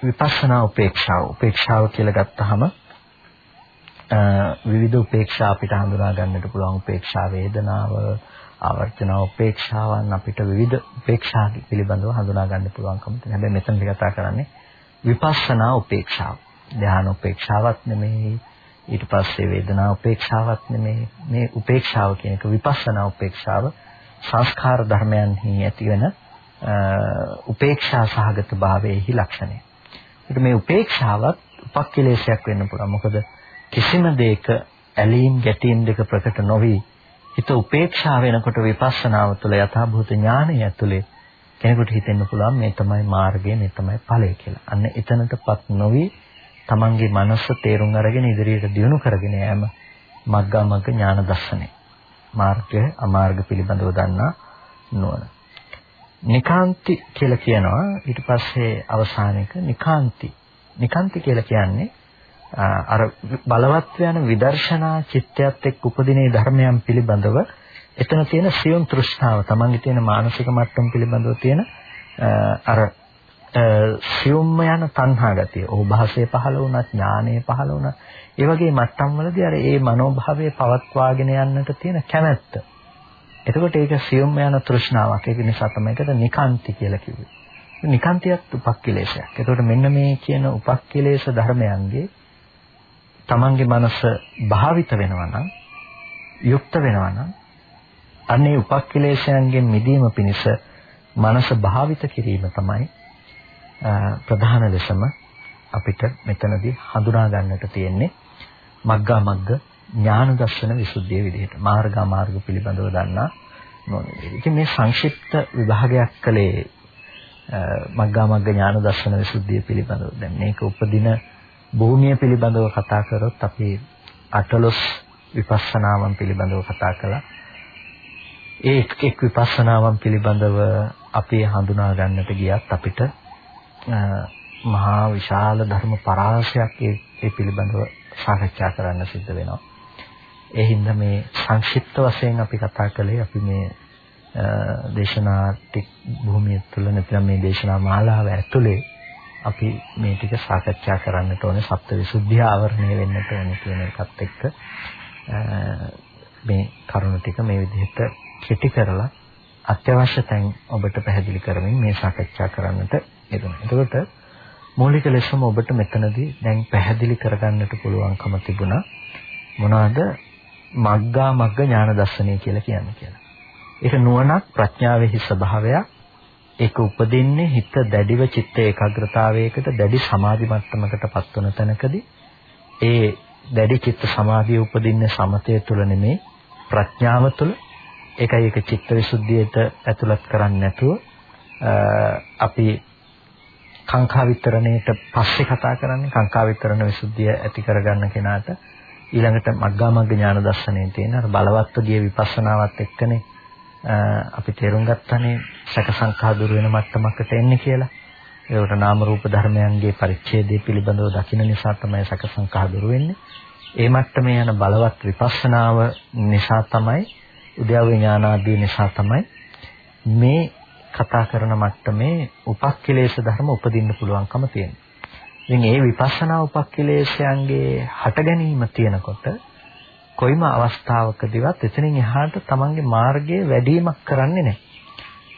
විපස්සනා උපේක්ෂාව උපේක්ෂාව කියලා ගත්තාම විවිධ උපේක්ෂා අපිට හඳුනා ගන්නට පුළුවන් උපේක්ෂා වේදනාව ආවර්තන උපේක්ෂාවන් අපිට විවිධ උපේක්ෂා පිළිබඳව හඳුනා ගන්න පුළුවන්කම තියෙනවා. හැබැයි මෙතනදී කතා කරන්නේ විපස්සනා උපේක්ෂාව. ධ්‍යාන උපේක්ෂාවක් නෙමෙයි ඊට පස්සේ වේදනා උපේක්ෂාවක් නෙමෙයි මේ උපේක්ෂාව කියන එක විපස්සනා උපේක්ෂාව සංස්කාර ධර්මයන්හි ඇතිවන උපේක්ෂා සහගත භාවයේහි ලක්ෂණය. ඒක මේ උපේක්ෂාවත් උපක්ඛලේශයක් වෙන්න පුළුවන්. මොකද කිසිම දෙයක ඇලීම් ගැටීම් දෙක ප්‍රකට නොවි හිත උපේක්ෂා වෙනකොට විපස්සනාව තුළ යථාභූත ඥානය ඇතුලේ කෙනෙකුට හිතෙන්න පුළුවන් මේ තමයි මාර්ගය මේ තමයි ඵලය කියලා. අන්න එතනටපත් නොවි තමන්ගේ මනස තේරුම් අරගෙන ඉදිරියට දියුණු කරගෙන යෑම මග්ගා මග්ග ඥාන දර්ශනය. මාර්ගය අමාර්ග පිළිබඳව දන්නා නුවණ. නිකාන්ති කියලා කියනවා ඊට පස්සේ අවසානයේක නිකාන්ති. නිකාන්ති කියලා කියන්නේ අර බලවත් යන විදර්ශනා චිත්තයත් එක්ක උපදිනේ ධර්මයන් පිළිබඳව එතන තියෙන සියුම් තෘෂ්ණාව තමන්ගේ තියෙන මානසික මට්ටම පිළිබඳව තියෙන අර සියුම්ම යන තණ්හා ගතිය. ඕභාසය පහළ වුණත් ඥානය පහළ වුණත් ඒ වගේ මට්ටම් වලදී අර ඒ මනෝභාවය පවත්වාගෙන යන්නට තියෙන කැමැත්ත. එතකොට ඒක සියුම් යන තෘෂ්ණාවක්. ඒක නිසා තමයි ඒකට නිකාන්ති කියලා කිව්වේ. නිකාන්තියත් උපක්ඛිලේශයක්. එතකොට මෙන්න මේ කියන උපක්ඛිලේශ ධර්මයන්ගේ තමන්ගේ මනස භාවිත වෙනවා නම් යුක්ත වෙනවා නම් අන්නේ උපක්ඛිලේශයන්ගෙන් මිදීම පිණිස මනස භාවිත කිරීම තමයි ප්‍රධාන ලෙසම අපිට මෙතනදී හඳුනා ගන්නට තියෙන්නේ මග්ගා මග්ග ඥාන දර්ශන විසුද්ධිය විදිහට මාර්ගා මාර්ග පිළිබඳව දන්නා නොනේ. ඉතින් මේ සංක්ෂිප්ත විභාගයක් කළේ මග්ගා මග්ග ඥාන දර්ශන විසුද්ධිය පිළිබඳව. දැන් මේක උපදින භූමිය පිළිබඳව කතා කරොත් අපි අටලොස් විපස්සනාවන් පිළිබඳව කතා කළා. ඒ එක් එක් විපස්සනාවන් පිළිබඳව අපි හඳුනා ගන්නට ගියත් අපිට මහා විශාල ධර්ම පරාසයක් ඒ පිළිබඳව සාකච්ඡා කරන්න සිද්ධ වෙනවා. ඒ හින්දා මේ සංක්ෂිප්ත වශයෙන් අපි කතා කළේ අපි මේ දේශනා ටික භූමිය තුළ නැත්නම් මේ දේශනා මාලාව ඇතුලේ අපි මේ ටික සාකච්ඡා කරන්නට ඕනේ සප්තවිසුද්ධිය ආවරණය වෙන්නට ඕනේ කියන එකත් එක්ක මේ කරුණු ටික මේ විදිහට කෙටි කරලා අත්‍යවශ්‍ය තැන් ඔබට පැහැදිලි කරමින් මේ සාකච්ඡා කරන්නට යෙදුණා. එතකොට මූලික ලෙසම ඔබට මෙතනදී දැන් පැහැදිලි කරගන්නට පුළුවන්කම තිබුණා මොනවද මග්ගා මග්ග ඥාන දර්ශනය කියලා කියන්නේ කියලා. ඒක නුවණක් ප්‍රඥාවෙහි ස්වභාවයක්. ඒක උපදින්නේ හිත දැඩිව චිත්ත ඒකාග්‍රතාවයකට දැඩි සමාධි මට්ටමකට පත්වන තැනකදී ඒ දැඩි චිත්ත සමාධිය උපදින්නේ සමතය තුළ නෙමේ ප්‍රඥාව තුළ ඒකයි ඒක චිත්ත විසුද්ධියට ඇතුළත් කරන්නේ නැතුව අපි කාංකා විතරණයට පස්සේ කතා කරන්නේ කාංකා විතරණ විසුද්ධිය ඇති කරගන්න කෙනාට ඊළඟට මග්ගා මග්ග ඥාන දර්ශනයේ තියෙන අර බලවත්ව ගිය විපස්සනාවත් එක්කනේ අපි තේරුම් ගත්තනේ සැක සංඛා දුර වෙන මට්ටමකට එන්නේ කියලා. ඒකට නාම රූප ධර්මයන්ගේ පරිච්ඡේදය පිළිබඳව දකින නිසා තමයි සැක සංඛා දුර වෙන්නේ. ඒ මට්ටමේ යන බලවත් විපස්සනාව නිසා තමයි උද්‍යව ඥානාදී නිසා තමයි මේ කතා කරන මට්ටමේ උපක්ඛිලේශ ධර්ම උපදින්න පුළුවන්කම තියෙනවා. ඉතින් ඒ විපස්සනා උපක්ඛිලේශයන්ගේ හට ගැනීම තියෙනකොට කොයිම අවස්ථාවකදීවත් එතනින් එහාට තමන්ගේ මාර්ගයේ වැඩිමක් කරන්නේ නැහැ.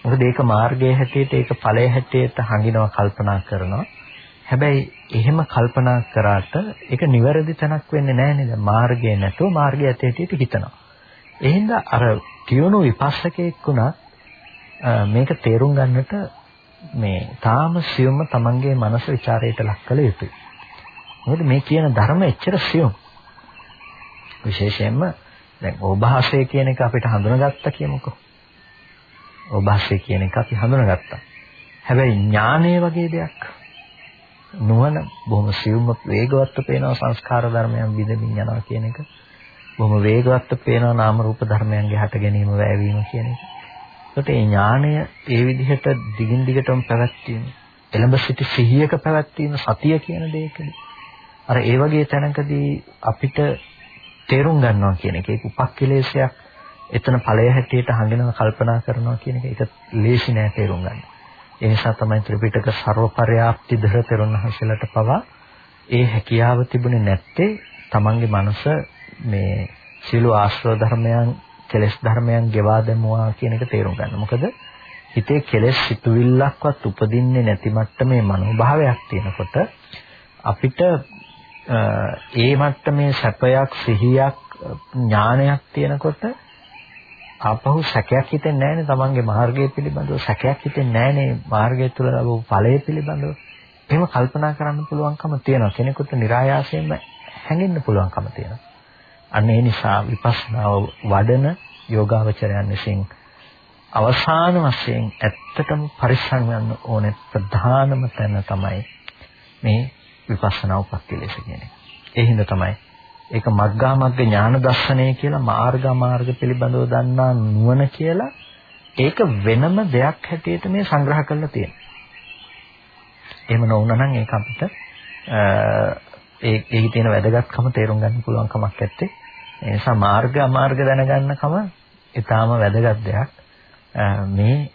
මොකද ඒක මාර්ගයේ හැටියට ඒක ඵලයේ හැටියට හංගිනවා කල්පනා කරනවා. හැබැයි එහෙම කල්පනා කරාට ඒක නිවැරදි තැනක් වෙන්නේ නැහැ නේද? මාර්ගය නැතුව මාර්ගය ඇතේ හැටියට හිතනවා. එහෙනම් අර කියුණු විපස්සකෙක් වුණා මේක තේරුම් ගන්නට මේ තාම සියුම්ම තමන්ගේ මනස ਵਿਚාරයට ලක් කළ යුතුයි. මොකද මේ කියන ධර්ම එච්චර සියුම්. විශේෂයෙන්ම දැන් ඕභාසය කියන එක අපිට හඳුනාගත්තා කියමුකෝ. ඕභාසය කියන එක අපි හඳුනාගත්තා. හැබැයි ඥානය වගේ දෙයක් නුවණ බොහොම සියුම්ව වේගවත්ව පේනවා සංස්කාර ධර්මයන් විදමින් යනවා කියන එක. බොහොම වේගවත්ව පේනවා නාම රූප ධර්මයන්ගේ හට ගැනීම වැයවීම කියන එක. ඒකට මේ ඥානය ඒ විදිහට දිගින් දිගටම පැවැත්වීම එළඹ සිටි සිහියක පැවැත්වීම සතිය කියන දෙයකදී අර ඒ වගේ තැනකදී අපිට තේරුම් ගන්නවා කියන එක ඒක උපක්ඛිලේශයක් එතන ඵලය හැටියට හංගෙනව කල්පනා කරනවා කියන එක ඒක ලේසි නෑ තේරුම් ගන්න. ඒ නිසා තමයි ත්‍රිපිටක ਸਰවපර්යාප්ති ධර තෙරුණහසලට පවා ඒ හැකියාව තිබුණේ නැත්තේ තමන්ගේ මනස මේ සීල ආශ්‍රව ධර්මයන් කෙලෙස් ධර්මයන් ගෙවා දැමුවා කියන එක තේරුම් ගන්න. මොකද හිතේ කෙලෙස් සිතුවිල්ලක්වත් උපදින්නේ නැති මට්ටමේ මනෝභාවයක් තියෙනකොට අපිට ඒ මට්ටමේ සැපයක් සිහියක් ඥානයක් තියෙනකොට ආපහු සැකයක් හිතෙන්නේ නැහැනේ තමන්ගේ මාර්ගය පිළිබඳව. සැකයක් හිතෙන්නේ නැහැනේ මාර්ගය තුළ ලැබු ඵලය පිළිබඳව. එහෙම කල්පනා කරන්න පුළුවන්කම තියෙනවා. කෙනෙකුට નિરાයාසයෙන්ම හැඟෙන්න පුළුවන්කම තියෙනවා. අන්න ඒ නිසා විපස්සනාව වඩන යෝගාවචරයන් විසින් අවසාන වශයෙන් ඇත්තටම පරිස්සම් වෙන්න ඕනේ ප්‍රධානම තැන තමයි මේ විපස්සනා උපක්ඛිලේශ කියන්නේ. ඒ හින්දා තමයි ඒක මග්ගා මග්ග ඥාන දර්ශනය කියලා මාර්ගා මාර්ග පිළිබඳව දන්නා නුවණ කියලා ඒක වෙනම දෙයක් හැටියට මේ සංග්‍රහ කරලා තියෙනවා. එහෙම නොවුනා නම් ඒක අපිට ඒ ඒකේ තියෙන වැදගත්කම තේරුම් ගන්න පුළුවන් කමක් නැත්තේ. ඒ නිසා මාර්ග අමාර්ග දැනගන්නකම ඊටාම වැදගත් දෙයක්. මේ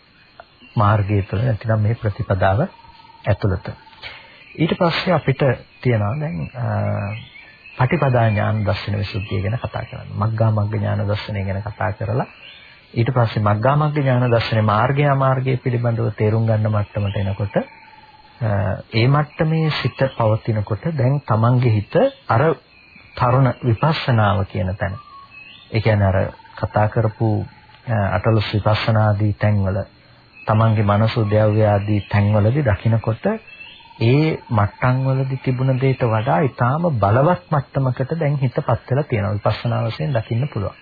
මාර්ගය තුළ නැතිනම් මේ ප්‍රතිපදාව ඇතුළත. ඊට පස්සේ අපිට තියනවා දැන් පටිපදා ඥාන දර්ශන විසුද්ධිය ගැන කතා කරන්න. මග්ගා මග්ග ඥාන දර්ශනය ගැන කතා කරලා ඊට පස්සේ මග්ගා මග්ග ඥාන දර්ශනේ මාර්ගය අමාර්ගය පිළිබඳව තේරුම් ගන්න මට්ටමට එනකොට ඒ මට්ටමේ සිත පවතිනකොට දැන් තමන්ගේ හිත අර තරුණ විපස්සනාව කියන තැන. ඒ කියන්නේ අර කතා කරපු අටලොස් විපස්සනාදී තැන්වල තමන්ගේ මනස උද්‍යව්‍ය ආදී තැන්වලදී දකිනකොට ඒ මට්ටම් වලදී තිබුණ දෙයට වඩා ඊටාම බලවත් මට්ටමකට දැන් හිතපත් වෙලා තියෙනවා විපස්සනා වශයෙන් දකින්න පුළුවන්.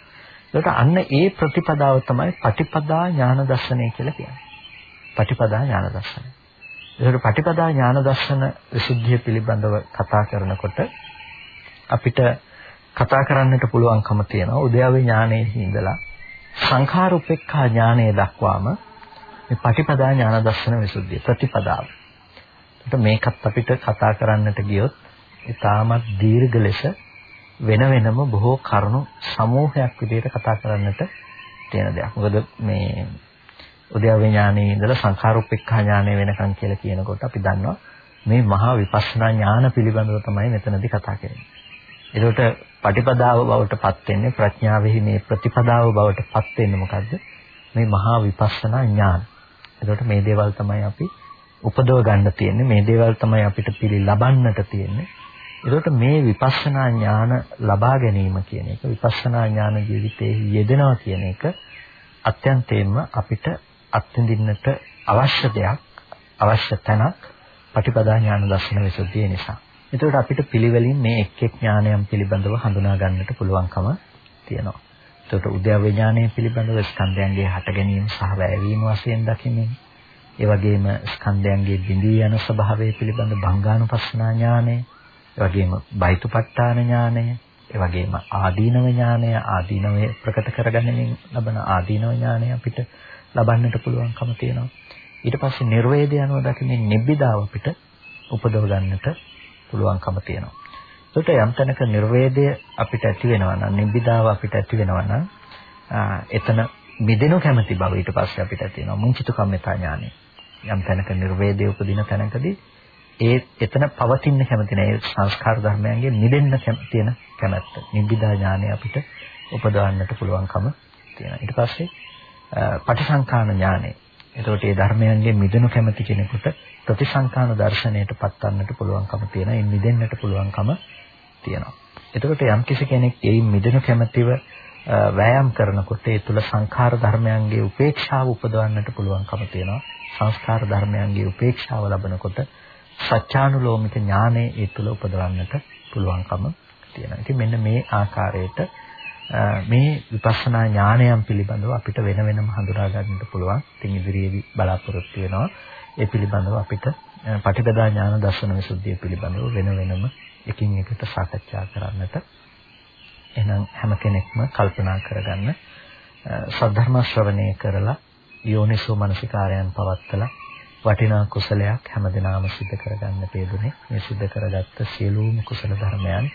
ඒකට අන්න ඒ ප්‍රතිපදාව තමයි පටිපදා ඥාන දර්ශනය කියලා කියන්නේ. පටිපදා ඥාන දර්ශනය. ඒකට පටිපදා ඥාන දර්ශන විසුද්ධිය පිළිබඳව කතා කරනකොට අපිට කතා කරන්නට පුළුවන්කම තියෙනවා උද්‍යව්‍ය ඥානයේ ඉඳලා සංඛාර උපේක්ඛා ඥානය දක්වාම මේ පටිපදා ඥාන දර්ශන විසුද්ධිය ප්‍රතිපදාව. ඒකට මේකත් අපිට කතා කරන්නට ගියොත් ඉතාමත් දීර්ඝ ලෙස වෙන වෙනම බොහෝ කරුණු සමූහයක් විදිහට කතා කරන්නට තියෙන දෙයක්. මොකද මේ උද්‍යව ඥානයේ ඉඳලා සංඛාරූපේක්ඛා ඥානය වෙනකන් කියලා කියනකොට අපි දන්නවා මේ මහා විපස්සනා ඥාන පිළිබඳව තමයි මෙතනදී කතා කරන්නේ. ඒකට පටිපදාව බවට පත් වෙන්නේ ප්‍රඥාවෙහි මේ ප්‍රතිපදාව බවට පත් වෙන්නේ මොකද්ද? මේ මහා විපස්සනා ඥාන. ඒකට මේ දේවල් තමයි අපි උපදව ගන්න තියෙන්නේ. මේ දේවල් තමයි අපිට පිළි ලබන්නට තියෙන්නේ. ඒකට මේ විපස්සනා ඥාන ලබා ගැනීම කියන එක විපස්සනා ඥාන ජීවිතයේ යෙදෙනවා කියන එක අත්‍යන්තයෙන්ම අපිට අත්විඳින්නට අවශ්‍ය දෙයක් අවශ්‍ය තැනක් පටිපදා ඥාන දර්ශන විසුද්ධිය නිසා. එතකොට අපිට පිළිවෙලින් මේ එක් එක් ඥානයන් පිළිබඳව හඳුනා ගන්නට පුළුවන්කම තියෙනවා. එතකොට උද්‍යව ඥානය පිළිබඳව ස්කන්ධයන්ගේ හට ගැනීම සහ වැයවීම වශයෙන් දකින්නේ. ඒ වගේම ස්කන්ධයන්ගේ බිඳී යන ස්වභාවය පිළිබඳ භංගානුපස්සනා ඥානය, ඒ වගේම බයිතුපට්ඨාන ඥානය, ඒ වගේම ආදීනව ඥානය, ආදීනවය ප්‍රකට කරගැනීමෙන් ලබන ආදීනව ඥානය අපිට ලබන්නට පුළුවන්කම තියෙනවා. ඊට පස්සේ නිර්වේදය අනුව දකින්නේ නිබ්බිදාව අපිට උපදව ගන්නට පුළුවන්කම තියෙනවා. ඒකට යම් තැනක නිර්වේදය අපිට ඇති වෙනවා නම් නිබ්බිදාව අපිට ඇති වෙනවා නම් එතන මිදෙනු කැමැති බව ඊට පස්සේ අපිට ඇති වෙනවා මුංචිතු කම්මතා ඥානය. යම් තැනක නිර්වේදය උපදින තැනකදී ඒ එතන පවතින්න කැමති නැහැ සංස්කාර ධර්මයන්ගේ මිදෙන්න තියෙන කැමැත්ත. නිබ්බිදා ඥානය අපිට උපදවන්නට පුළුවන්කම තියෙනවා. ඊට පස්සේ පටිසංකාන ඥානය. එතකොට මේ ධර්මයන්ගේ මිදෙනු කැමති කෙනෙකුට ප්‍රතිසංකාන දර්ශනයට පත්වන්නට පුළුවන්කම තියෙනවා. ඒ මිදෙන්නට පුළුවන්කම තියෙනවා. එතකොට යම් කෙනෙක් ඒ මිදෙනු කැමැතිව වෑයම් කරනකොට ඒ තුල සංඛාර ධර්මයන්ගේ උපේක්ෂාව උපදවන්නට පුළුවන්කම තියෙනවා. සංස්කාර ධර්මයන්ගේ උපේක්ෂාව ලබනකොට සත්‍යානුලෝමික ඥානය ඒ තුල උපදවන්නට පුළුවන්කම තියෙනවා. ඉතින් මෙන්න මේ ආකාරයට මේ විපස්සනා ඥානයන් පිළිබඳව අපිට වෙන වෙනම හඳුනා ගන්නට පුළුවන්. ඉතින් ඉදිරියේදී බලාපොරොත්තු වෙනවා ඒ පිළිබඳව අපිට පටිපදා ඥාන දර්ශන විසුද්ධිය පිළිබඳව වෙන වෙනම එකින් එකට සාකච්ඡා කරන්නට. එහෙනම් හැම කෙනෙක්ම කල්පනා කරගන්න සද්ධර්ම ශ්‍රවණය කරලා යෝනිසෝ මනසිකාරයන් පවත්තලා වටිනා කුසලයක් හැමදිනම සිද්ධ කරගන්න පෙදුනේ මේ සිද්ධ කරගත්ත සියලුම කුසල ධර්මයන්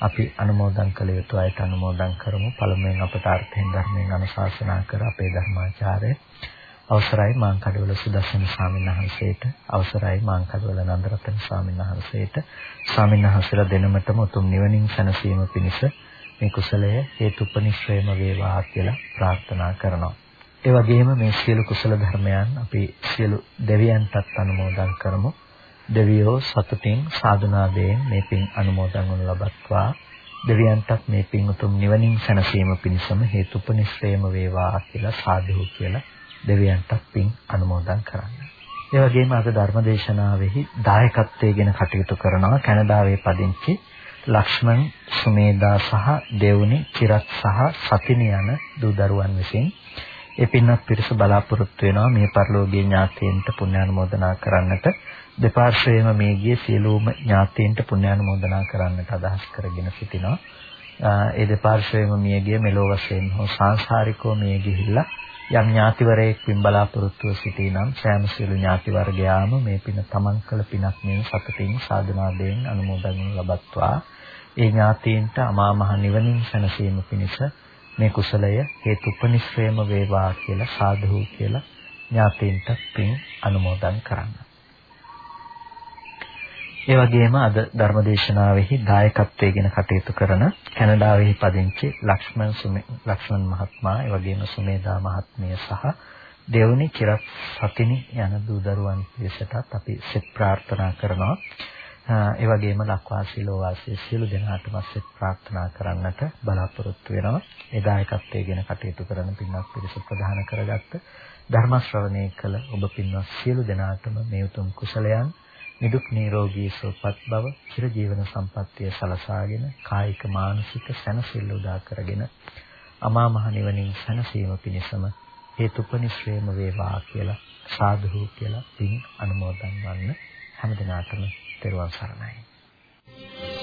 අපි අනුමෝදන් කළ යුතු අයට අනුමෝදන් කරමු පළමුවෙන් අපට අර්ථයෙන් ධර්මයෙන් අනුශාසනා කර අපේ ධර්මාචාර්ය අවසරයි මාංකඩවල සුදස්සන ස්වාමීන් වහන්සේට අවසරයි මාංකඩවල නන්දරත්න ස්වාමීන් වහන්සේට ස්වාමීන් වහන්සේලා දෙනමතම උතුම් නිවනින් සැනසීම පිණිස මේ කුසලය හේතුපනිශ්‍රේම වේවා කියලා ප්‍රාර්ථනා කරනවා. ඒ වගේම මේ සියලු කුසල ධර්මයන් අපි සියලු දෙවියන්ටත් අනුමෝදන් කරමු. දෙවියෝ සතුටින් සාදුනාදයෙන් මේ පින් අනුමෝදන් වනු ලබත්වා දෙවියන්ටත් මේ පින් උතුම් නිවනින් සැනසීම පිණිසම හේතුපනිශ්‍රේම වේවා කියලා සාදු කියලා දෙවියන්ටත් පින් අනුමෝදන් කරන්න. ඒ වගේම අද ධර්මදේශනාවෙහි දායකත්වයෙන් කටයුතු කරනවා කැනඩාවේ පදිංචි ලක්ෂ්මන් සුමේදා සහ දෙවුනි චිරත් සහ සතිනි යන දූ දරුවන් විසින් ඒ පින්වත් පිරිස බලාපොරොත්තු වෙනවා මේ පරිලෝකීය ඥාතීන්ට පුණ්‍යානුමෝදනා කරන්නට දෙපාර්ශ්වයේම මේ ගිය සියලුම ඥාතීන්ට පුණ්‍යානුමෝදනා කරන්නට අදහස් කරගෙන සිටිනවා. ඒ දෙපාර්ශ්වයේම මියගිය මෙලෝ වශයෙන් හෝ සාංශාරිකව මිය ගිහිල්ලා යම් ඥාතිවරයෙක් පින් බලාපොරොත්තුව සිටිනම් සෑම සියලු ඥාති වර්ගයාම මේ පින තමන් කළ පිනක් මේ සතුටින් සාධනාවෙන් අනුමෝදන් ලබත්වා ඒ ඥාතීන්ට අමා මහ නිවනින් සැනසීම පිණිස මේ කුසලය හේතුපනිශ්‍රේම වේවා කියලා සාදු කියලා ඥාතීන්ට පින් අනුමෝදන් කරන්න. ඒ වගේම අද ධර්මදේශනාවෙහි දායකත්වයෙන් කටයුතු කරන කැනඩාවෙහි පදිංචි ලක්ෂ්මන් ලක්ෂ්මන් මහත්මයා ඒ වගේම සුමේදා මහත්මිය සහ දෙවනි චිරත් සතිනි යන දූ දරුවන් පිරිසටත් අපි සෙත් ප්‍රාර්ථනා කරනවා. ඒ වගේම ලක්වාසී ලෝවාසී සියලු දෙනාටම සෙත් ප්‍රාර්ථනා කරන්නට බලාපොරොත්තු වෙනවා. ඒ දායකත්වයෙන් කටයුතු කරන පින්වත් පිරිස ප්‍රදාන කරගත්ත ධර්ම ශ්‍රවණය කළ ඔබ පින්වත් සියලු දෙනාටම මේ උතුම් කුසලයන් නිදුක් නිරෝගී සුවපත් බව චිර ජීවන සම්පන්නිය සලසාගෙන කායික මානසික සැනසෙල්ල උදා කරගෙන අමා මහ නිවනින් සැනසීම පිණිසම හේතුපනිශ්‍රේම වේවා කියලා සාදු කියලා පින් අනුමෝදන් වන්න හැමදිනාටම තෙරුවන් සරණයි.